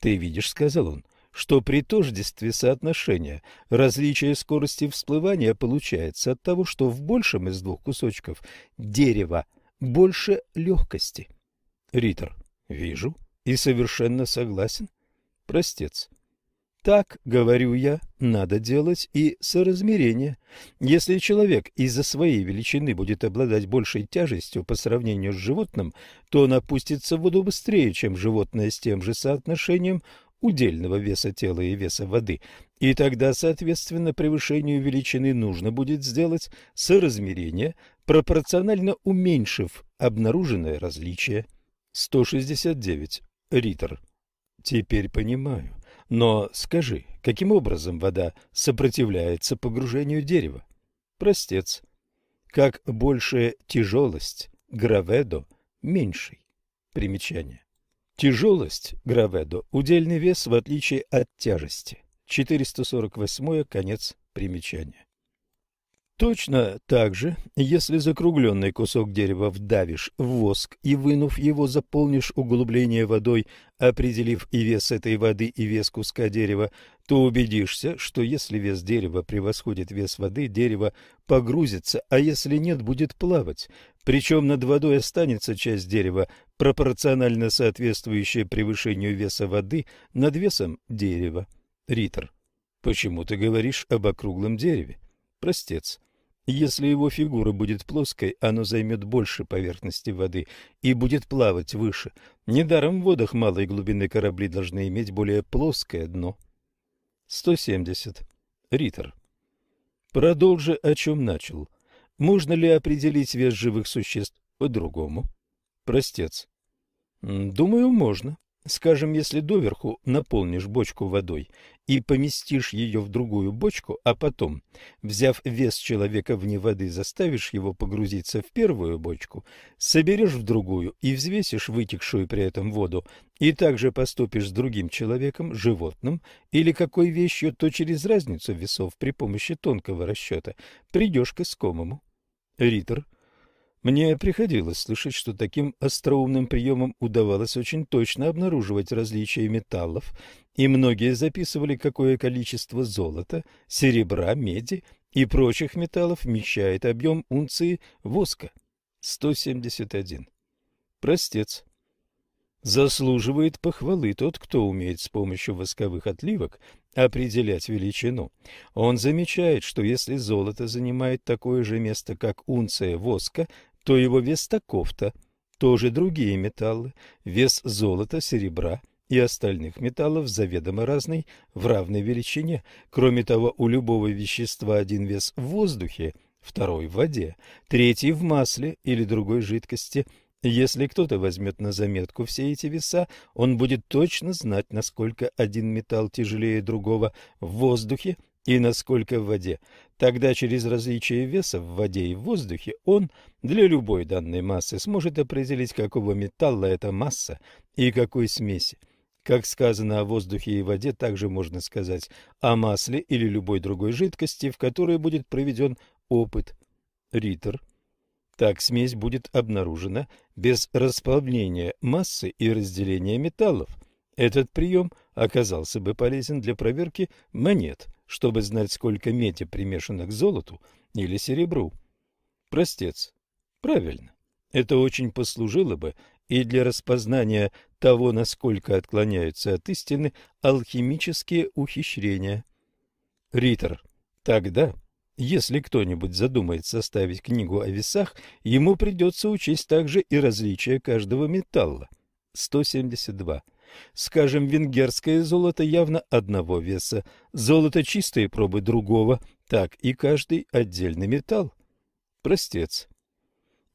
«Ты видишь, — сказал он, — что при тождестве соотношения различие скорости всплывания получается от того, что в большем из двух кусочков дерева больше легкости». Ритор. «Вижу и совершенно согласен. Простец. Так, говорю я, надо делать и соразмерение. Если человек из-за своей величины будет обладать большей тяжестью по сравнению с животным, то он опустится в воду быстрее, чем животное с тем же соотношением удельного веса тела и веса воды, и тогда, соответственно, превышению величины нужно будет сделать соразмерение, пропорционально уменьшив обнаруженное различие. 169. Ритер. Теперь понимаю. Но скажи, каким образом вода сопротивляется погружению дерева? Простец. Как большая тяжелость, граведо меньший. Примечание. Тяжелость, граведо, удельный вес в отличие от тяжести. 448 конец примечания. Точно так же, если закругленный кусок дерева вдавишь в воск и, вынув его, заполнишь углубление водой, определив и вес этой воды, и вес куска дерева, то убедишься, что если вес дерева превосходит вес воды, дерево погрузится, а если нет, будет плавать. Причем над водой останется часть дерева, пропорционально соответствующая превышению веса воды над весом дерева. Ритор. Почему ты говоришь об округлом дереве? Простец. Если его фигура будет плоской, оно займет больше поверхности воды и будет плавать выше. Недаром в водах малой глубины корабли должны иметь более плоское дно. 170. Ритер. Продолжи, о чем начал. Можно ли определить вес живых существ по-другому? Простец. Думаю, можно. Скажем, если доверху наполнишь бочку водой и поместишь ее в другую бочку, а потом, взяв вес человека вне воды, заставишь его погрузиться в первую бочку, соберешь в другую и взвесишь вытекшую при этом воду, и также поступишь с другим человеком, животным или какой вещью, то через разницу весов при помощи тонкого расчета придешь к искомому. Ритер мне приходилось слышать, что таким остроумным приемом удавалось очень точно обнаруживать различия металлов, и многие записывали, какое количество золота, серебра, меди и прочих металлов вмещает объем унции воска. 171. Простец. Заслуживает похвалы тот, кто умеет с помощью восковых отливок определять величину. Он замечает, что если золото занимает такое же место, как унция воска, то его вес таков-то. Тоже другие металлы, вес золота, серебра и остальных металлов заведомо разный в равной величине. Кроме того, у любого вещества один вес в воздухе, второй в воде, третий в масле или другой жидкости. Если кто-то возьмет на заметку все эти веса, он будет точно знать, насколько один металл тяжелее другого в воздухе и насколько в воде. Тогда через различие веса в воде и в воздухе он для любой данной массы сможет определить, какого металла эта масса и какой смеси. Как сказано о воздухе и воде, также можно сказать о масле или любой другой жидкости, в которой будет проведен опыт. Риттер. Так смесь будет обнаружена без расплавления массы и разделения металлов. Этот прием оказался бы полезен для проверки монет, чтобы знать, сколько меди примешано к золоту или серебру. Простец. Правильно. Это очень послужило бы и для распознания того, насколько отклоняются от истины алхимические ухищрения. Ритер. Тогда, если кто-нибудь задумает составить книгу о весах, ему придется учесть также и различия каждого металла. 172. Скажем, венгерское золото явно одного веса, золото чистые пробы другого, так и каждый отдельный металл. Простец.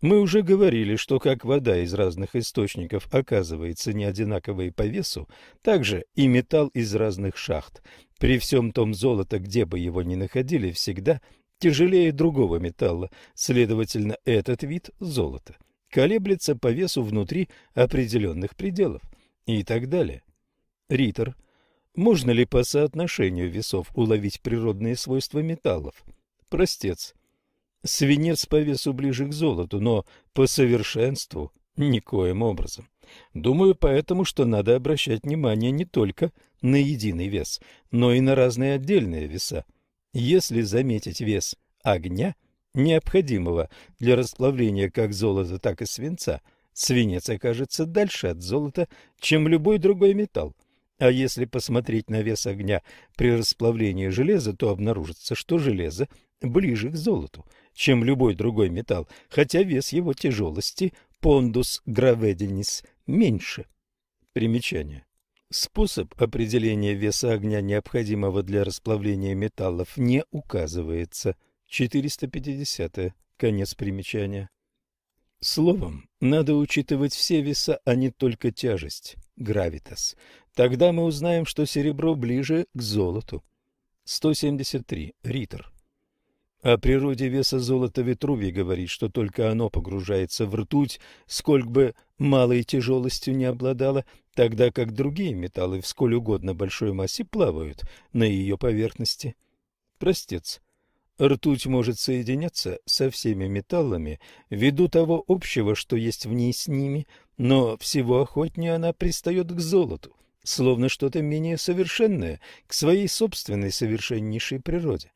Мы уже говорили, что как вода из разных источников оказывается не одинаковой по весу, так же и металл из разных шахт. При всем том золото, где бы его ни находили, всегда тяжелее другого металла, следовательно, этот вид золота колеблется по весу внутри определенных пределов и так далее. Риттер. Можно ли по соотношению весов уловить природные свойства металлов? Простец. Свинец по весу ближе к золоту, но по совершенству никоим образом. Думаю поэтому, что надо обращать внимание не только на единый вес, но и на разные отдельные веса. Если заметить вес огня, необходимого для расплавления как золота, так и свинца, свинец окажется дальше от золота, чем любой другой металл. А если посмотреть на вес огня при расплавлении железа, то обнаружится, что железо ближе к золоту, чем любой другой металл, хотя вес его тяжелости пондус граведенис меньше. Примечание. Способ определения веса огня, необходимого для расплавления металлов, не указывается. 450. -е. Конец примечания. Словом, надо учитывать все веса, а не только тяжесть, гравитас. Тогда мы узнаем, что серебро ближе к золоту. 173. Ритер. О природе веса золота Витрувий говорит, что только оно погружается в ртуть, сколько бы малой тяжелостью не обладало, тогда как другие металлы в сколь угодно большой массе плавают на ее поверхности. Простец. Ртуть может соединяться со всеми металлами ввиду того общего, что есть в ней с ними, но всего охотнее она пристает к золоту, словно что-то менее совершенное, к своей собственной совершеннейшей природе.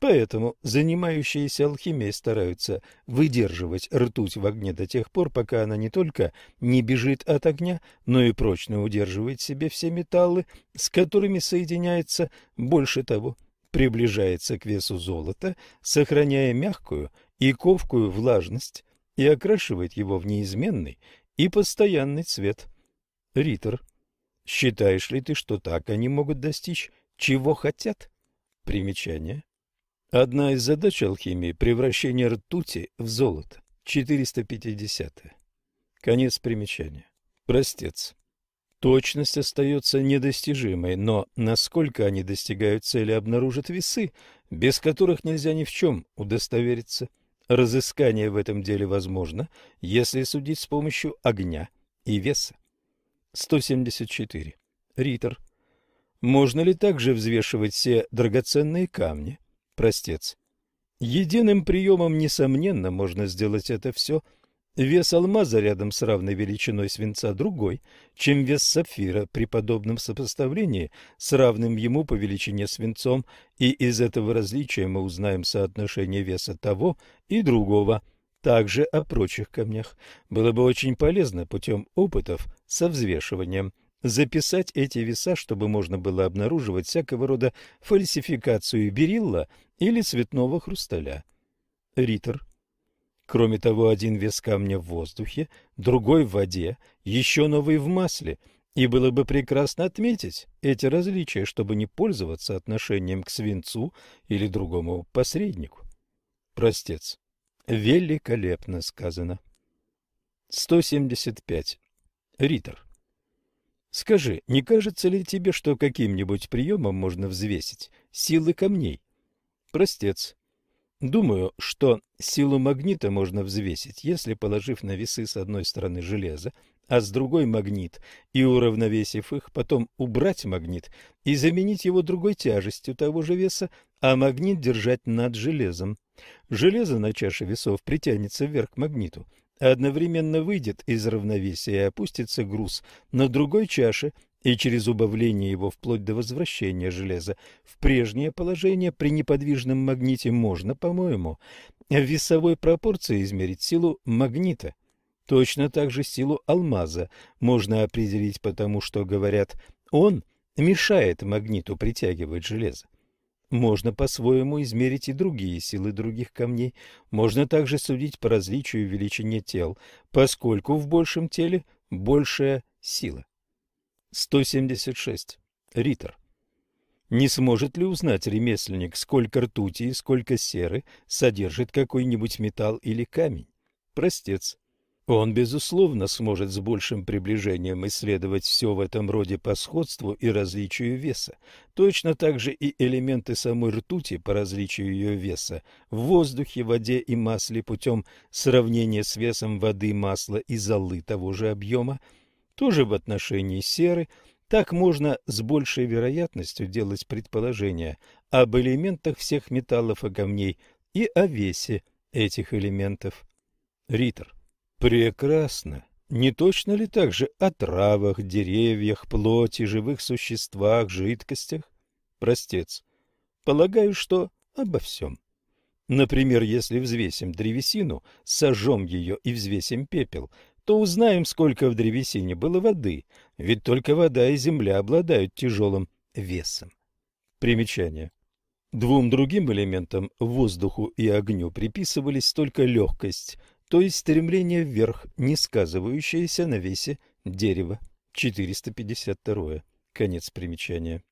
Поэтому занимающиеся алхимией стараются выдерживать ртуть в огне до тех пор, пока она не только не бежит от огня, но и прочно удерживает себе все металлы, с которыми соединяется, больше того, приближается к весу золота, сохраняя мягкую и ковкую влажность и окрашивает его в неизменный и постоянный цвет. Риттер, считаешь ли ты, что так они могут достичь, чего хотят? Примечание. Одна из задач алхимии – превращение ртути в золото. 450. Конец примечания. Простец. Точность остается недостижимой, но насколько они достигают цели, обнаружат весы, без которых нельзя ни в чем удостовериться. Разыскание в этом деле возможно, если судить с помощью огня и веса. 174. Ритер. Можно ли также взвешивать все драгоценные камни? простец. Единым приемом, несомненно, можно сделать это все. Вес алмаза рядом с равной величиной свинца другой, чем вес сапфира при подобном сопоставлении с равным ему по величине свинцом, и из этого различия мы узнаем соотношение веса того и другого. Также о прочих камнях было бы очень полезно путем опытов со взвешиванием – записать эти веса, чтобы можно было обнаруживать всякого рода фальсификацию берилла или цветного хрусталя. Риттер. Кроме того, один вес камня в воздухе, другой в воде, еще новый в масле, и было бы прекрасно отметить эти различия, чтобы не пользоваться отношением к свинцу или другому посреднику. Простец. Великолепно сказано. 175. Риттер. Скажи, не кажется ли тебе, что каким-нибудь приемом можно взвесить силы камней? Простец. Думаю, что силу магнита можно взвесить, если, положив на весы с одной стороны железо, а с другой магнит, и, уравновесив их, потом убрать магнит и заменить его другой тяжестью того же веса, а магнит держать над железом. Железо на чаше весов притянется вверх к магниту, одновременно выйдет из равновесия и опустится груз на другой чаше, и через убавление его вплоть до возвращения железа в прежнее положение при неподвижном магните можно, по-моему, в весовой пропорции измерить силу магнита. Точно так же силу алмаза можно определить потому, что, говорят, он мешает магниту притягивать железо. Можно по-своему измерить и другие силы других камней. Можно также судить по различию в величине тел, поскольку в большем теле большая сила. 176. Риттер. Не сможет ли узнать ремесленник, сколько ртути и сколько серы содержит какой-нибудь металл или камень? Простец. Он, безусловно, сможет с большим приближением исследовать все в этом роде по сходству и различию веса. Точно так же и элементы самой ртути по различию ее веса в воздухе, воде и масле путем сравнения с весом воды, масла и золы того же объема, тоже в отношении серы, так можно с большей вероятностью делать предположения об элементах всех металлов и камней и о весе этих элементов. Риттер. Прекрасно. Не точно ли так же о травах, деревьях, плоти, живых существах, жидкостях? Простец. Полагаю, что обо всем. Например, если взвесим древесину, сожжем ее и взвесим пепел, то узнаем, сколько в древесине было воды, ведь только вода и земля обладают тяжелым весом. Примечание. Двум другим элементам, воздуху и огню, приписывались только легкость – то есть стремление вверх, не сказывающееся на весе дерева. 452. Конец примечания.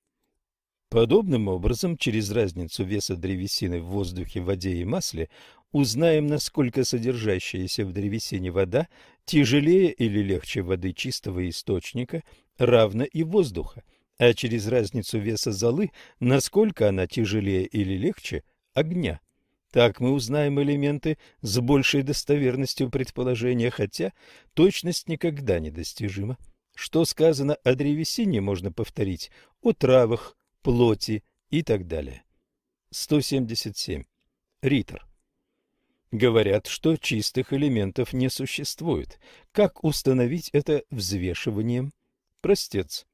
Подобным образом, через разницу веса древесины в воздухе, воде и масле, узнаем, насколько содержащаяся в древесине вода тяжелее или легче воды чистого источника, равно и воздуха, а через разницу веса золы, насколько она тяжелее или легче огня. Так мы узнаем элементы с большей достоверностью предположения, хотя точность никогда не достижима. Что сказано о древесине, можно повторить о травах, плоти и так далее. 177. Риттер. Говорят, что чистых элементов не существует. Как установить это взвешиванием? Простец.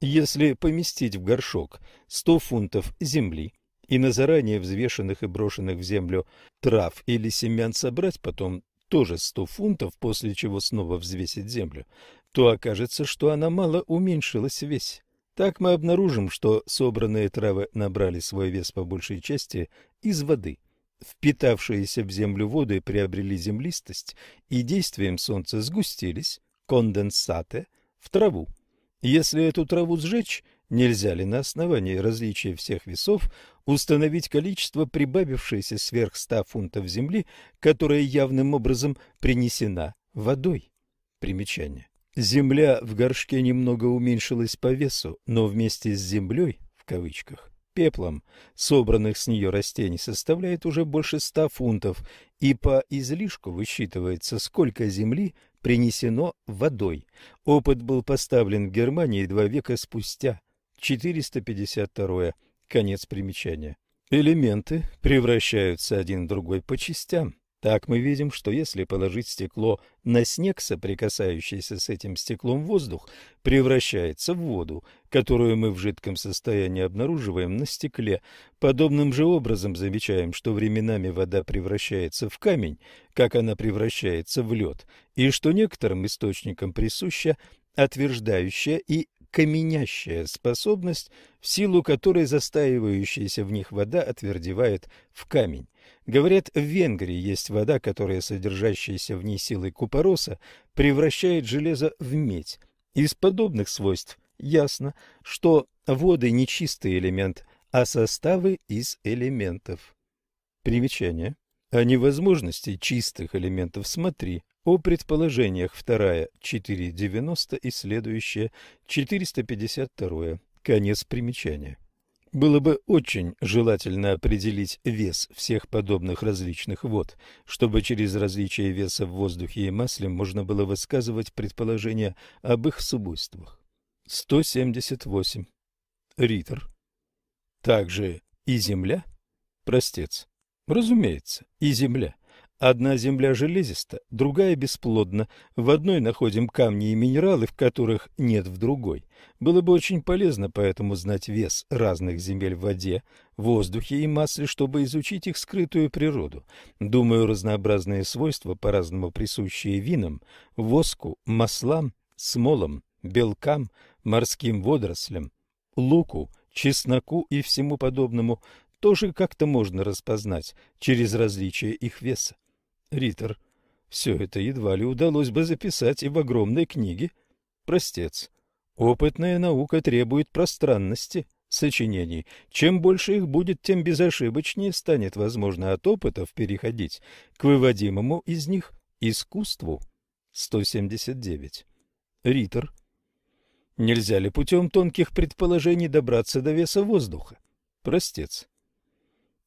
Если поместить в горшок 100 фунтов земли, и на заранее взвешенных и брошенных в землю трав или семян собрать потом тоже сто фунтов, после чего снова взвесить землю, то окажется, что она мало уменьшилась в весе. Так мы обнаружим, что собранные травы набрали свой вес по большей части из воды. Впитавшиеся в землю воды приобрели землистость и действием солнца сгустились, конденсаты, в траву. Если эту траву сжечь, нельзя ли на основании различия всех весов установить количество прибавившейся сверх ста фунтов земли, которая явным образом принесена водой. Примечание. Земля в горшке немного уменьшилась по весу, но вместе с землей, в кавычках, пеплом, собранных с нее растений, составляет уже больше ста фунтов, и по излишку высчитывается, сколько земли принесено водой. Опыт был поставлен в Германии два века спустя, 452 Конец примечания. Элементы превращаются один в другой по частям. Так мы видим, что если положить стекло на снег, соприкасающийся с этим стеклом воздух превращается в воду, которую мы в жидком состоянии обнаруживаем на стекле. Подобным же образом замечаем, что временами вода превращается в камень, как она превращается в лед, и что некоторым источникам присуща отверждающая и каменящая способность, в силу которой застаивающаяся в них вода отвердевает в камень. Говорят, в Венгрии есть вода, которая, содержащаяся в ней силой купороса, превращает железо в медь. Из подобных свойств ясно, что воды не чистый элемент, а составы из элементов. Примечание. О невозможности чистых элементов смотри о предположениях вторая 4.90 и следующая 452. Конец примечания. Было бы очень желательно определить вес всех подобных различных вод, чтобы через различие веса в воздухе и масле можно было высказывать предположения об их свойствах. 178. Ритер. Также и Земля? Простец. Разумеется, и Земля. Одна земля железиста, другая бесплодна. В одной находим камни и минералы, в которых нет в другой. Было бы очень полезно поэтому знать вес разных земель в воде, воздухе и масле, чтобы изучить их скрытую природу. Думаю, разнообразные свойства, по-разному присущие винам, воску, маслам, смолам, белкам, морским водорослям, луку, чесноку и всему подобному, тоже как-то можно распознать через различие их веса. Риттер. Все это едва ли удалось бы записать и в огромной книге. Простец. Опытная наука требует пространности сочинений. Чем больше их будет, тем безошибочнее станет возможно от опытов переходить к выводимому из них искусству. 179. Риттер. Нельзя ли путем тонких предположений добраться до веса воздуха? Простец.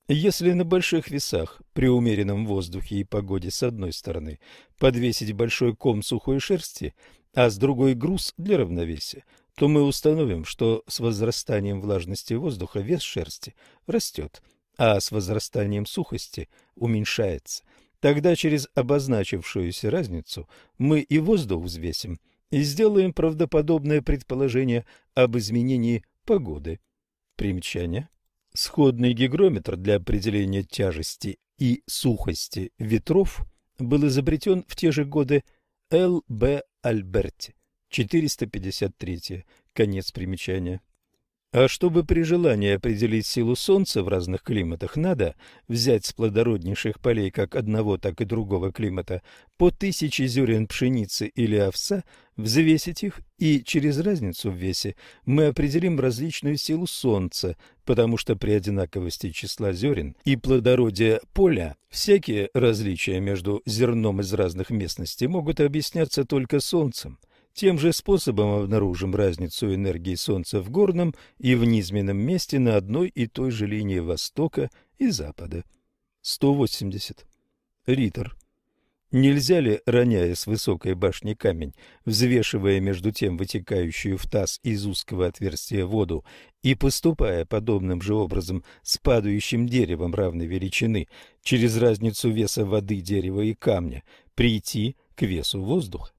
Если на больших весах при умеренном воздухе и погоде с одной стороны подвесить большой ком сухой шерсти, а с другой груз для равновесия, то мы установим, что с возрастанием влажности воздуха вес шерсти растет, а с возрастанием сухости уменьшается. Тогда через обозначившуюся разницу мы и воздух взвесим и сделаем правдоподобное предположение об изменении погоды. Примечание. Сходный гигрометр для определения тяжести и сухости ветров был изобретен в те же годы Л. Б. Альберти, 453 конец примечания. А чтобы при желании определить силу Солнца в разных климатах, надо взять с плодороднейших полей как одного, так и другого климата по тысяче зерен пшеницы или овса, взвесить их, и через разницу в весе мы определим различную силу Солнца, потому что при одинаковости числа зерен и плодородия поля всякие различия между зерном из разных местностей могут объясняться только Солнцем. Тем же способом обнаружим разницу энергии Солнца в горном и в низменном месте на одной и той же линии востока и запада. 180. Риттер. Нельзя ли, роняя с высокой башни камень, взвешивая между тем вытекающую в таз из узкого отверстия воду и поступая подобным же образом с падающим деревом равной величины через разницу веса воды, дерева и камня, прийти к весу воздуха?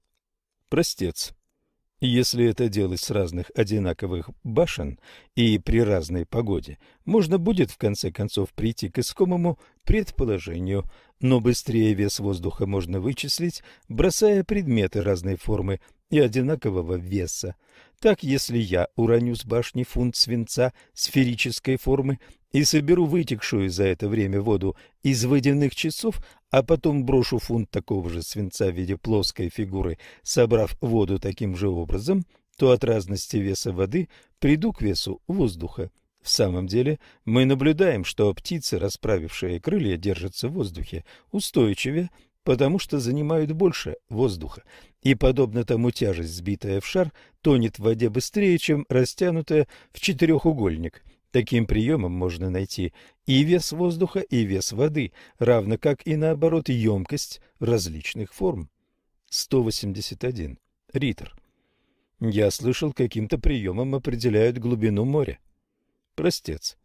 простец. Если это делать с разных одинаковых башен и при разной погоде, можно будет в конце концов прийти к искомому предположению, но быстрее вес воздуха можно вычислить, бросая предметы разной формы и одинакового веса. Так, если я уроню с башни фунт свинца сферической формы и соберу вытекшую за это время воду из водяных часов, а потом брошу фунт такого же свинца в виде плоской фигуры, собрав воду таким же образом, то от разности веса воды приду к весу воздуха. В самом деле мы наблюдаем, что птицы, расправившие крылья, держатся в воздухе устойчивее, потому что занимают больше воздуха, и, подобно тому тяжесть, сбитая в шар, тонет в воде быстрее, чем растянутая в четырехугольник – Таким приемом можно найти и вес воздуха, и вес воды, равно как и наоборот емкость различных форм. 181. Риттер. Я слышал, каким-то приемом определяют глубину моря. Простец.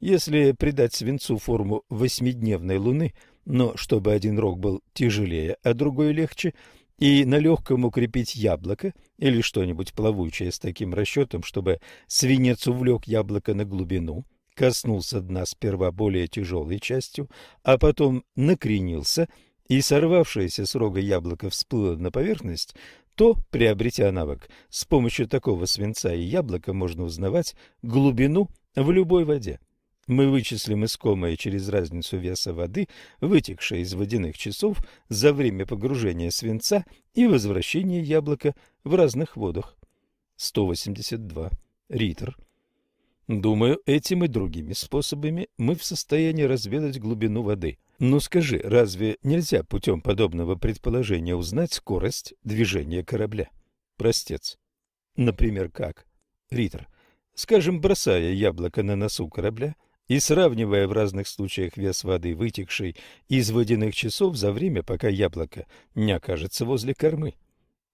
Если придать свинцу форму восьмидневной луны, но чтобы один рог был тяжелее, а другой легче, и на легком укрепить яблоко или что-нибудь плавучее с таким расчетом, чтобы свинец увлек яблоко на глубину, коснулся дна сперва более тяжелой частью, а потом накренился, и сорвавшееся с рога яблоко всплыло на поверхность, то, приобретя навык, с помощью такого свинца и яблока можно узнавать глубину в любой воде. Мы вычислим искомое через разницу веса воды, вытекшей из водяных часов за время погружения свинца и возвращения яблока в разных водах. 182. Риттер. Думаю, этим и другими способами мы в состоянии разведать глубину воды. Но скажи, разве нельзя путем подобного предположения узнать скорость движения корабля? Простец. Например, как? Риттер. скажем, бросая яблоко на носу корабля и сравнивая в разных случаях вес воды, вытекшей из водяных часов за время, пока яблоко не окажется возле кормы.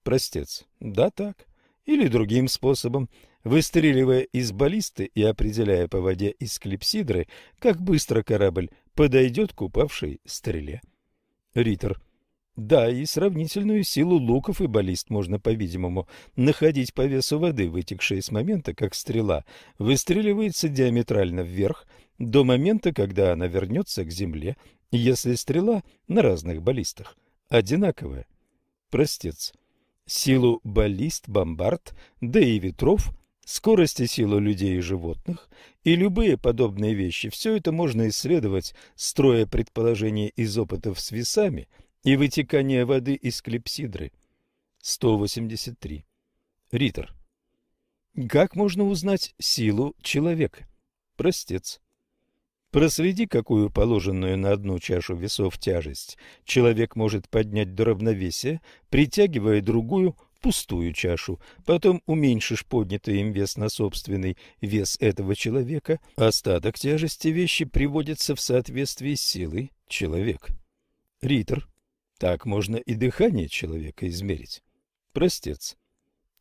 Простец. Да, так. Или другим способом, выстреливая из баллисты и определяя по воде из клипсидры, как быстро корабль подойдет к упавшей стреле. Риттер. Да, и сравнительную силу луков и баллист можно, по-видимому, находить по весу воды, вытекшей с момента, как стрела выстреливается диаметрально вверх, до момента, когда она вернется к земле, если стрела на разных баллистах одинаковая. Простец. Силу баллист, бомбард, да и ветров, скорость и силу людей и животных, и любые подобные вещи, все это можно исследовать, строя предположения из опытов с весами – и вытекание воды из клепсидры. 183. Риттер. Как можно узнать силу человека? Простец. Проследи, какую положенную на одну чашу весов тяжесть человек может поднять до равновесия, притягивая другую пустую чашу, потом уменьшишь поднятый им вес на собственный вес этого человека, остаток тяжести вещи приводится в соответствии с силой человека. Риттер. Так можно и дыхание человека измерить. Простец.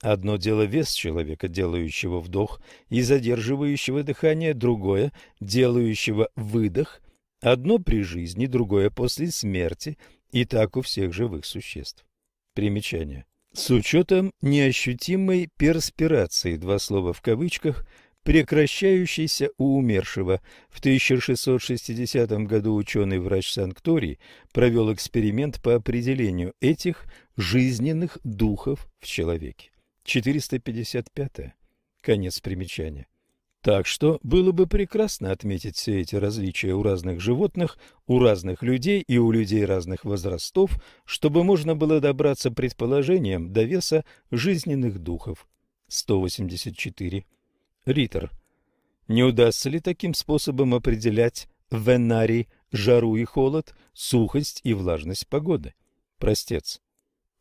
Одно дело вес человека, делающего вдох и задерживающего дыхание, другое – делающего выдох, одно при жизни, другое после смерти, и так у всех живых существ. Примечание. С учетом неощутимой перспирации, два слова в кавычках – прекращающийся у умершего. В 1660 году ученый-врач Санкторий провел эксперимент по определению этих жизненных духов в человеке. 455. Конец примечания. Так что было бы прекрасно отметить все эти различия у разных животных, у разных людей и у людей разных возрастов, чтобы можно было добраться предположением до веса жизненных духов. 184. Риттер. Не удастся ли таким способом определять в жару и холод, сухость и влажность погоды? Простец.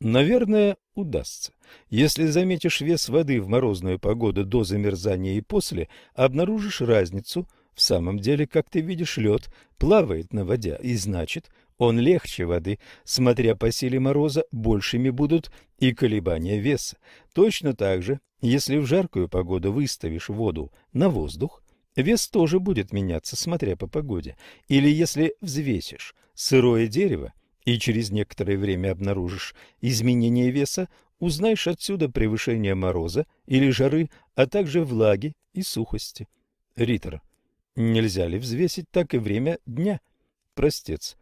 Наверное, удастся. Если заметишь вес воды в морозную погоду до замерзания и после, обнаружишь разницу. В самом деле, как ты видишь, лед плавает на воде, и значит, он легче воды. Смотря по силе мороза, большими будут и колебания веса. Точно так же если в жаркую погоду выставишь воду на воздух, вес тоже будет меняться, смотря по погоде. Или если взвесишь сырое дерево и через некоторое время обнаружишь изменение веса, узнаешь отсюда превышение мороза или жары, а также влаги и сухости. Риттер. Нельзя ли взвесить так и время дня? Простец.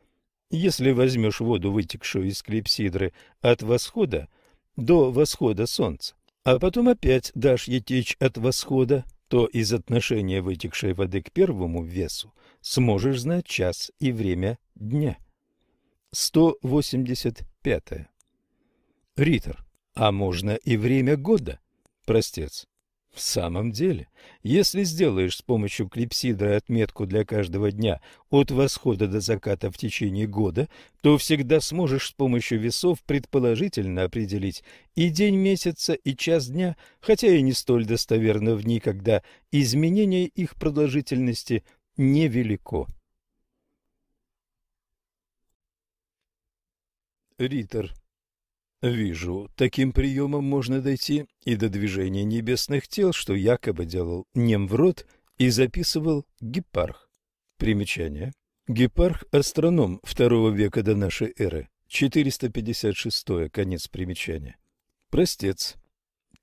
Если возьмешь воду, вытекшую из клипсидры от восхода до восхода солнца, а потом опять дашь ей течь от восхода, то из отношения вытекшей воды к первому весу сможешь знать час и время дня. 185. Риттер. А можно и время года? Простец. В самом деле, если сделаешь с помощью клипсидра отметку для каждого дня от восхода до заката в течение года, то всегда сможешь с помощью весов предположительно определить и день месяца, и час дня, хотя и не столь достоверно в дни, когда изменение их продолжительности невелико. Риттер Вижу, таким приемом можно дойти и до движения небесных тел, что якобы делал Немврод и записывал Гиппарх. Примечание. Гиппарх – астроном второго века до нашей эры, 456 конец примечания. Простец.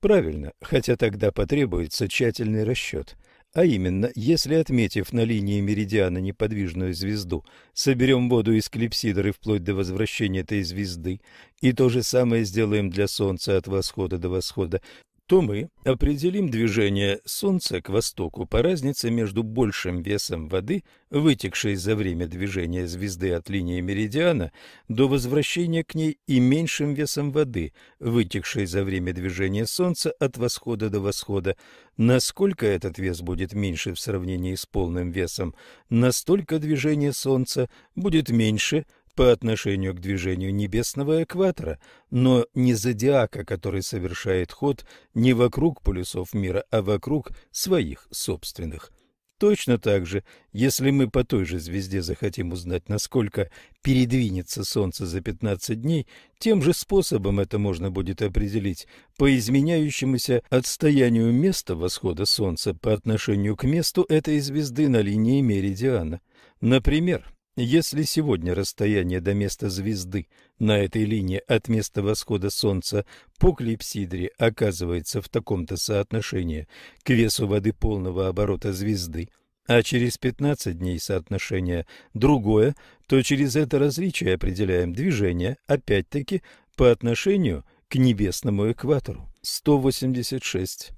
Правильно, хотя тогда потребуется тщательный расчет – а именно, если, отметив на линии меридиана неподвижную звезду, соберем воду из клипсидры вплоть до возвращения этой звезды, и то же самое сделаем для Солнца от восхода до восхода, то мы определим движение Солнца к востоку по разнице между большим весом воды, вытекшей за время движения звезды от линии меридиана, до возвращения к ней и меньшим весом воды, вытекшей за время движения Солнца от восхода до восхода. Насколько этот вес будет меньше в сравнении с полным весом, настолько движение Солнца будет меньше по отношению к движению небесного экватора, но не зодиака, который совершает ход не вокруг полюсов мира, а вокруг своих собственных. Точно так же, если мы по той же звезде захотим узнать, насколько передвинется Солнце за 15 дней, тем же способом это можно будет определить по изменяющемуся отстоянию места восхода Солнца по отношению к месту этой звезды на линии меридиана. Например, если сегодня расстояние до места звезды на этой линии от места восхода Солнца по клипсидре оказывается в таком-то соотношении к весу воды полного оборота звезды, а через 15 дней соотношение другое, то через это различие определяем движение, опять-таки, по отношению к небесному экватору. 186.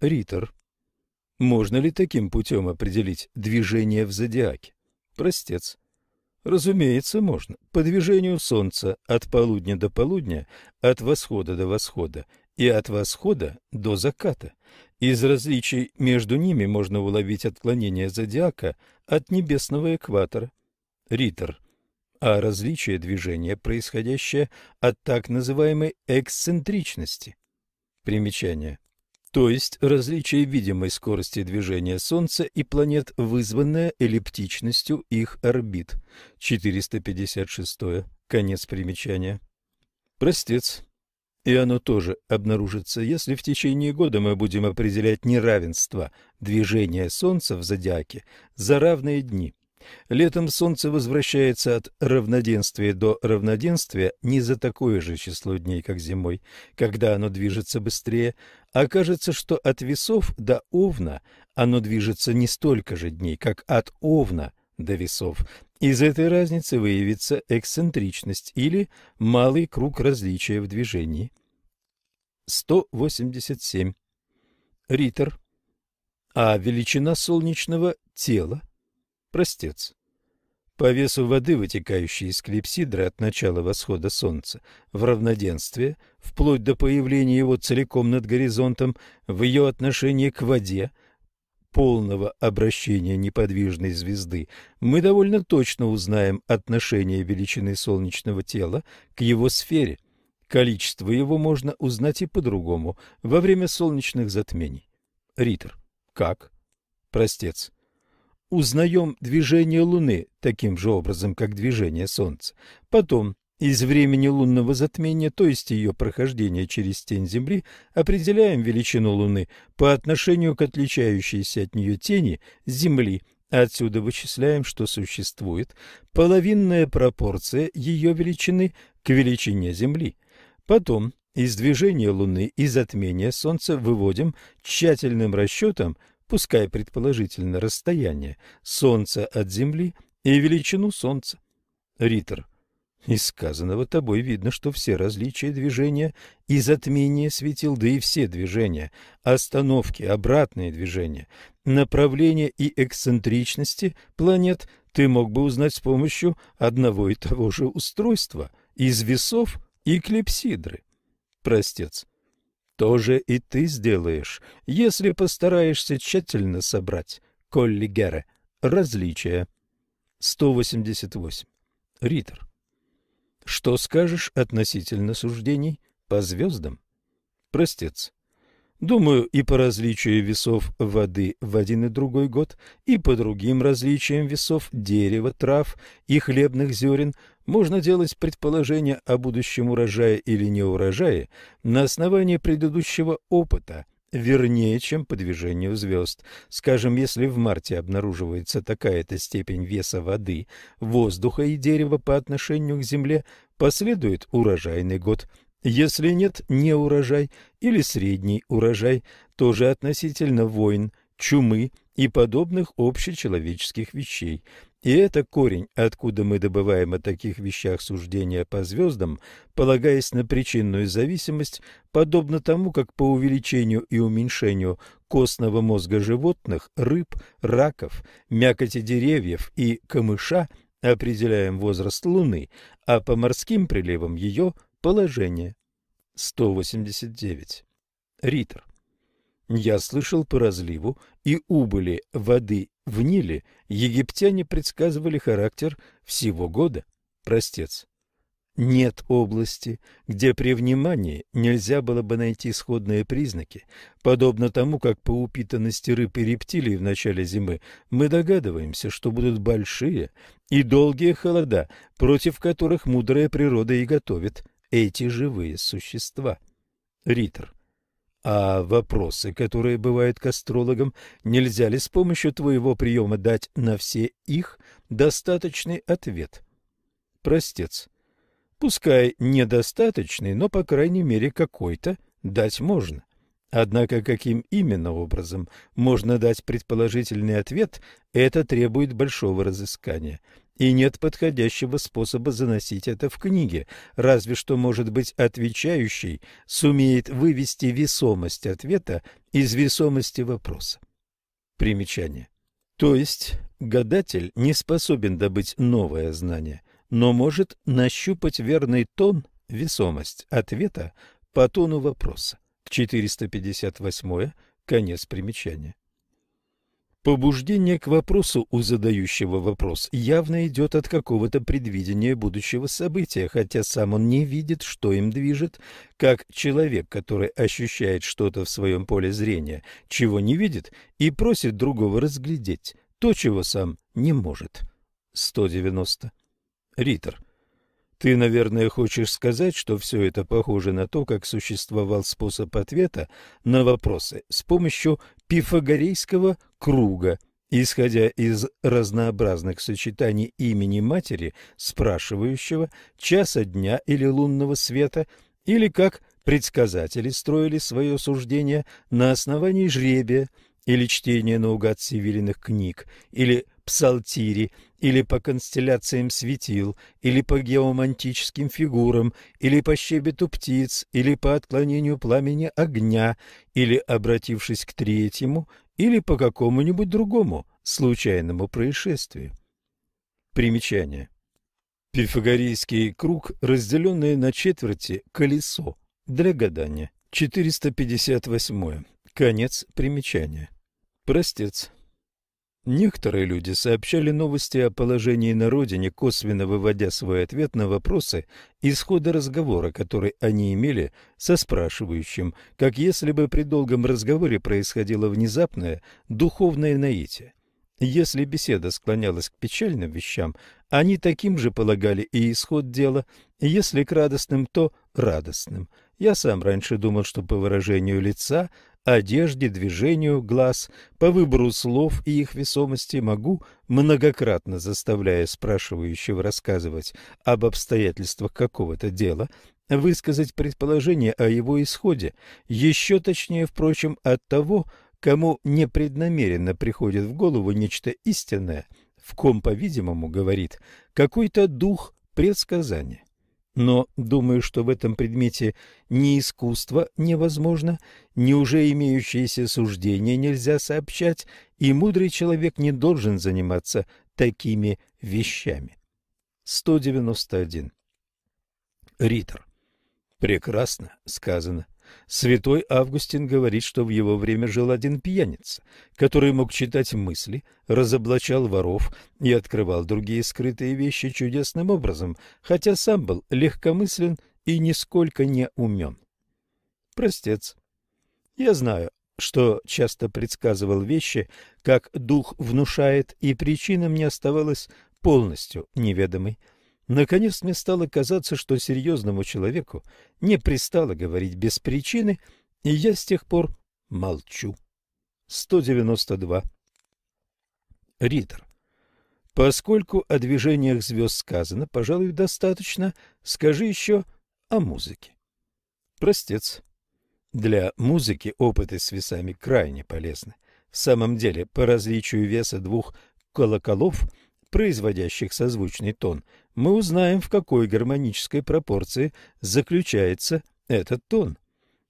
Риттер. Можно ли таким путем определить движение в зодиаке? Простец. Разумеется, можно. По движению Солнца от полудня до полудня, от восхода до восхода и от восхода до заката. Из различий между ними можно уловить отклонение зодиака от небесного экватора. Риттер. А различие движения, происходящее от так называемой эксцентричности. Примечание то есть различие видимой скорости движения Солнца и планет, вызванное эллиптичностью их орбит. 456. Конец примечания. Простец. И оно тоже обнаружится, если в течение года мы будем определять неравенство движения Солнца в зодиаке за равные дни. Летом Солнце возвращается от равноденствия до равноденствия не за такое же число дней, как зимой, когда оно движется быстрее, а кажется, что от весов до овна оно движется не столько же дней, как от овна до весов. Из этой разницы выявится эксцентричность или малый круг различия в движении. 187. Риттер. А величина солнечного тела – простец. По весу воды, вытекающей из клипсидры от начала восхода солнца, в равноденствие, вплоть до появления его целиком над горизонтом, в ее отношении к воде, полного обращения неподвижной звезды, мы довольно точно узнаем отношение величины солнечного тела к его сфере. Количество его можно узнать и по-другому, во время солнечных затмений. Риттер. Как? Простец узнаем движение Луны таким же образом, как движение Солнца. Потом из времени лунного затмения, то есть ее прохождения через тень Земли, определяем величину Луны по отношению к отличающейся от нее тени Земли. Отсюда вычисляем, что существует половинная пропорция ее величины к величине Земли. Потом из движения Луны и затмения Солнца выводим тщательным расчетом пускай предположительно расстояние Солнца от Земли и величину Солнца. Риттер. Из сказанного тобой видно, что все различия движения и затмения светил, да и все движения, остановки, обратные движения, направления и эксцентричности планет ты мог бы узнать с помощью одного и того же устройства из весов и клипсидры. Простец. То же и ты сделаешь, если постараешься тщательно собрать, Колли Герре, различия. 188. Риттер. Что скажешь относительно суждений по звездам? Простец. Думаю, и по различию весов воды в один и другой год, и по другим различиям весов дерева, трав и хлебных зерен можно делать предположение о будущем урожае или неурожае на основании предыдущего опыта, вернее, чем по движению звезд. Скажем, если в марте обнаруживается такая-то степень веса воды, воздуха и дерева по отношению к Земле, последует урожайный год – если нет не урожай или средний урожай, тоже относительно войн, чумы и подобных общечеловеческих вещей. И это корень, откуда мы добываем о таких вещах суждения по звездам, полагаясь на причинную зависимость, подобно тому, как по увеличению и уменьшению костного мозга животных, рыб, раков, мякоти деревьев и камыша определяем возраст Луны, а по морским приливам ее Положение. 189. Риттер. Я слышал по разливу и убыли воды в Ниле, египтяне предсказывали характер всего года. Простец. Нет области, где при внимании нельзя было бы найти сходные признаки. Подобно тому, как по упитанности рыб и рептилий в начале зимы мы догадываемся, что будут большие и долгие холода, против которых мудрая природа и готовит эти живые существа. Риттер. А вопросы, которые бывают к астрологам, нельзя ли с помощью твоего приема дать на все их достаточный ответ? Простец. Пускай недостаточный, но, по крайней мере, какой-то дать можно. Однако каким именно образом можно дать предположительный ответ, это требует большого разыскания. И нет подходящего способа заносить это в книге, разве что, может быть, отвечающий сумеет вывести весомость ответа из весомости вопроса. Примечание. То есть гадатель не способен добыть новое знание – но может нащупать верный тон, весомость ответа по тону вопроса. 458. Конец примечания. Побуждение к вопросу у задающего вопрос явно идет от какого-то предвидения будущего события, хотя сам он не видит, что им движет, как человек, который ощущает что-то в своем поле зрения, чего не видит, и просит другого разглядеть то, чего сам не может. 190. Риттер, ты, наверное, хочешь сказать, что все это похоже на то, как существовал способ ответа на вопросы с помощью пифагорейского круга, исходя из разнообразных сочетаний имени матери, спрашивающего, часа дня или лунного света, или как предсказатели строили свое суждение на основании жребия, или чтения наугад севилиных книг, или псалтири, или по констелляциям светил, или по геомантическим фигурам, или по щебету птиц, или по отклонению пламени огня, или, обратившись к третьему, или по какому-нибудь другому случайному происшествию. Примечание. Пифагорейский круг, разделенный на четверти колесо для гадания. 458. Конец примечания. Простец. Некоторые люди сообщали новости о положении на родине, косвенно выводя свой ответ на вопросы исхода разговора, который они имели со спрашивающим, как если бы при долгом разговоре происходило внезапное духовное наитие. Если беседа склонялась к печальным вещам, они таким же полагали и исход дела, если к радостным, то радостным. Я сам раньше думал, что по выражению лица одежде, движению глаз, по выбору слов и их весомости могу, многократно заставляя спрашивающего рассказывать об обстоятельствах какого-то дела, высказать предположение о его исходе, еще точнее, впрочем, от того, кому непреднамеренно приходит в голову нечто истинное, в ком, по-видимому, говорит какой-то дух предсказания. Но думаю, что в этом предмете ни искусство невозможно, ни уже имеющиеся суждения нельзя сообщать, и мудрый человек не должен заниматься такими вещами. 191. Риттер. Прекрасно сказано. Святой Августин говорит, что в его время жил один пьяница, который мог читать мысли, разоблачал воров и открывал другие скрытые вещи чудесным образом, хотя сам был легкомыслен и нисколько не умен. Простец. Я знаю, что часто предсказывал вещи, как дух внушает, и причина мне оставалась полностью неведомой. Наконец мне стало казаться, что серьезному человеку не пристало говорить без причины, и я с тех пор молчу. 192. Риттер. Поскольку о движениях звезд сказано, пожалуй, достаточно, скажи еще о музыке. Простец. Для музыки опыты с весами крайне полезны. В самом деле, по различию веса двух колоколов – производящих созвучный тон, мы узнаем, в какой гармонической пропорции заключается этот тон.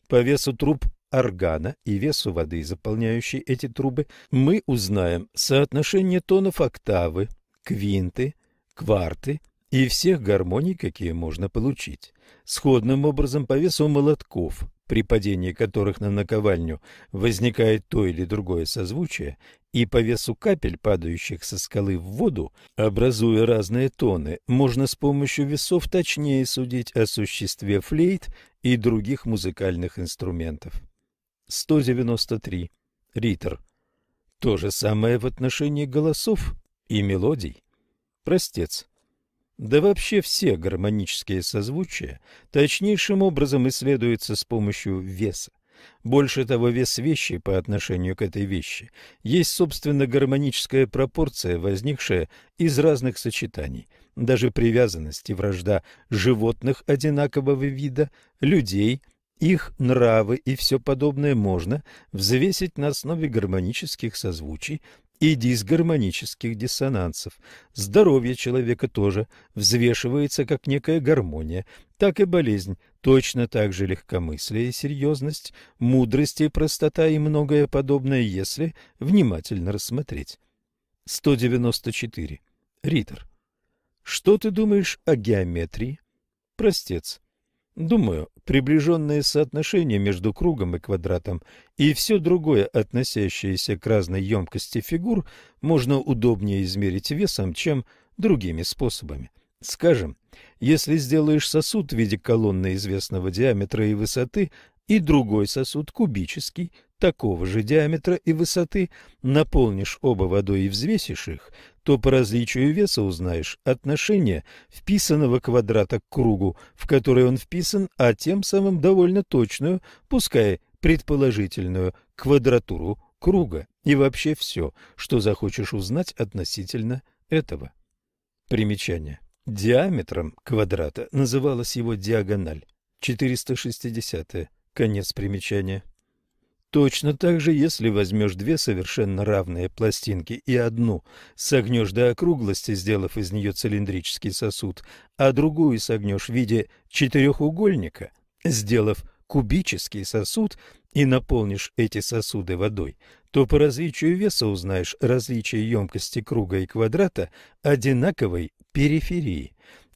По весу труб органа и весу воды, заполняющей эти трубы, мы узнаем соотношение тонов октавы, квинты, кварты и всех гармоний, какие можно получить. Сходным образом по весу молотков, при падении которых на наковальню возникает то или другое созвучие, и по весу капель, падающих со скалы в воду, образуя разные тоны, можно с помощью весов точнее судить о существе флейт и других музыкальных инструментов. 193. Ритер. То же самое в отношении голосов и мелодий. Простец. Да вообще все гармонические созвучия точнейшим образом исследуются с помощью веса. Больше того, вес вещи по отношению к этой вещи. Есть, собственно, гармоническая пропорция, возникшая из разных сочетаний, даже привязанность и вражда животных одинакового вида, людей, их нравы и все подобное можно взвесить на основе гармонических созвучий и дисгармонических диссонансов. Здоровье человека тоже взвешивается как некая гармония, так и болезнь, точно так же легкомыслие и серьезность, мудрость и простота и многое подобное, если внимательно рассмотреть. 194. Ритер. Что ты думаешь о геометрии? Простец. Думаю, приближенное соотношение между кругом и квадратом и все другое, относящееся к разной емкости фигур, можно удобнее измерить весом, чем другими способами. Скажем, если сделаешь сосуд в виде колонны известного диаметра и высоты и другой сосуд кубический, такого же диаметра и высоты, наполнишь оба водой и взвесишь их, то по различию веса узнаешь отношение вписанного квадрата к кругу, в который он вписан, а тем самым довольно точную, пускай предположительную, квадратуру круга и вообще все, что захочешь узнать относительно этого. Примечание. Диаметром квадрата называлась его диагональ, 460 -е. конец примечания. Точно так же, если возьмешь две совершенно равные пластинки и одну согнешь до округлости, сделав из нее цилиндрический сосуд, а другую согнешь в виде четырехугольника, сделав кубический сосуд и наполнишь эти сосуды водой, то по различию веса узнаешь различие емкости круга и квадрата одинаковой периферии.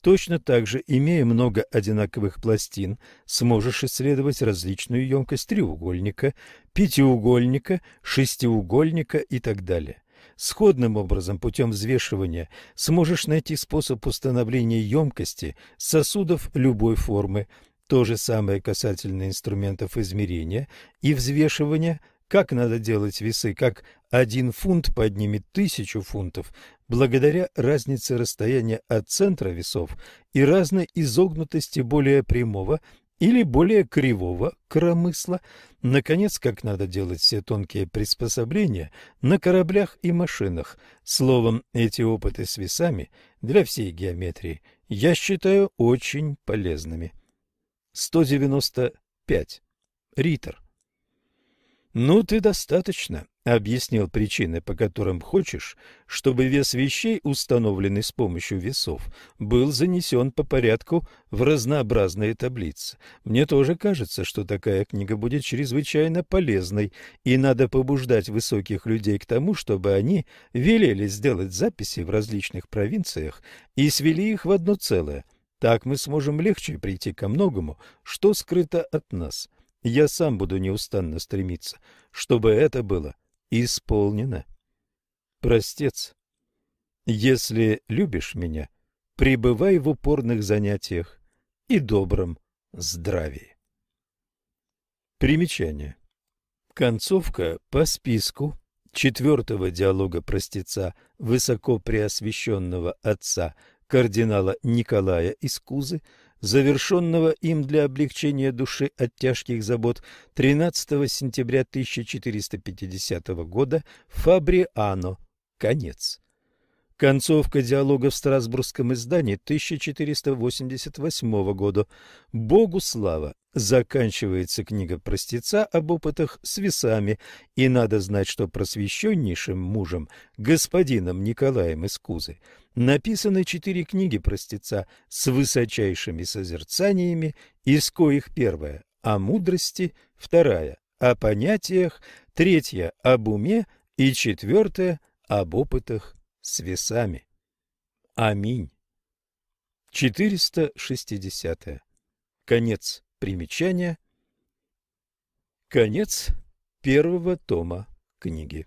Точно так же, имея много одинаковых пластин, сможешь исследовать различную емкость треугольника, пятиугольника, шестиугольника и так далее. Сходным образом, путем взвешивания, сможешь найти способ установления емкости сосудов любой формы. То же самое касательно инструментов измерения и взвешивания – как надо делать весы, как один фунт поднимет тысячу фунтов, благодаря разнице расстояния от центра весов и разной изогнутости более прямого или более кривого коромысла. Наконец, как надо делать все тонкие приспособления на кораблях и машинах. Словом, эти опыты с весами для всей геометрии я считаю очень полезными. 195. Ритер. Ну, ты достаточно объяснил причины, по которым хочешь, чтобы вес вещей, установленный с помощью весов, был занесен по порядку в разнообразные таблицы. Мне тоже кажется, что такая книга будет чрезвычайно полезной, и надо побуждать высоких людей к тому, чтобы они велели сделать записи в различных провинциях и свели их в одно целое. Так мы сможем легче прийти ко многому, что скрыто от нас. Я сам буду неустанно стремиться, чтобы это было исполнено. Простец, если любишь меня, пребывай в упорных занятиях и добром здравии. Примечание. Концовка по списку четвертого диалога простеца высокопреосвященного отца кардинала Николая из Кузы завершенного им для облегчения души от тяжких забот 13 сентября 1450 года Фабриано. Конец. Концовка диалога в Страсбургском издании 1488 года. Богу слава! Заканчивается книга простеца об опытах с весами, и надо знать, что просвещеннейшим мужем, господином Николаем из Кузы, написаны четыре книги простеца с высочайшими созерцаниями, из коих первая о мудрости, вторая о понятиях, третья об уме и четвертая об опытах с весами. Аминь. 460. -е. Конец примечания. Конец первого тома книги.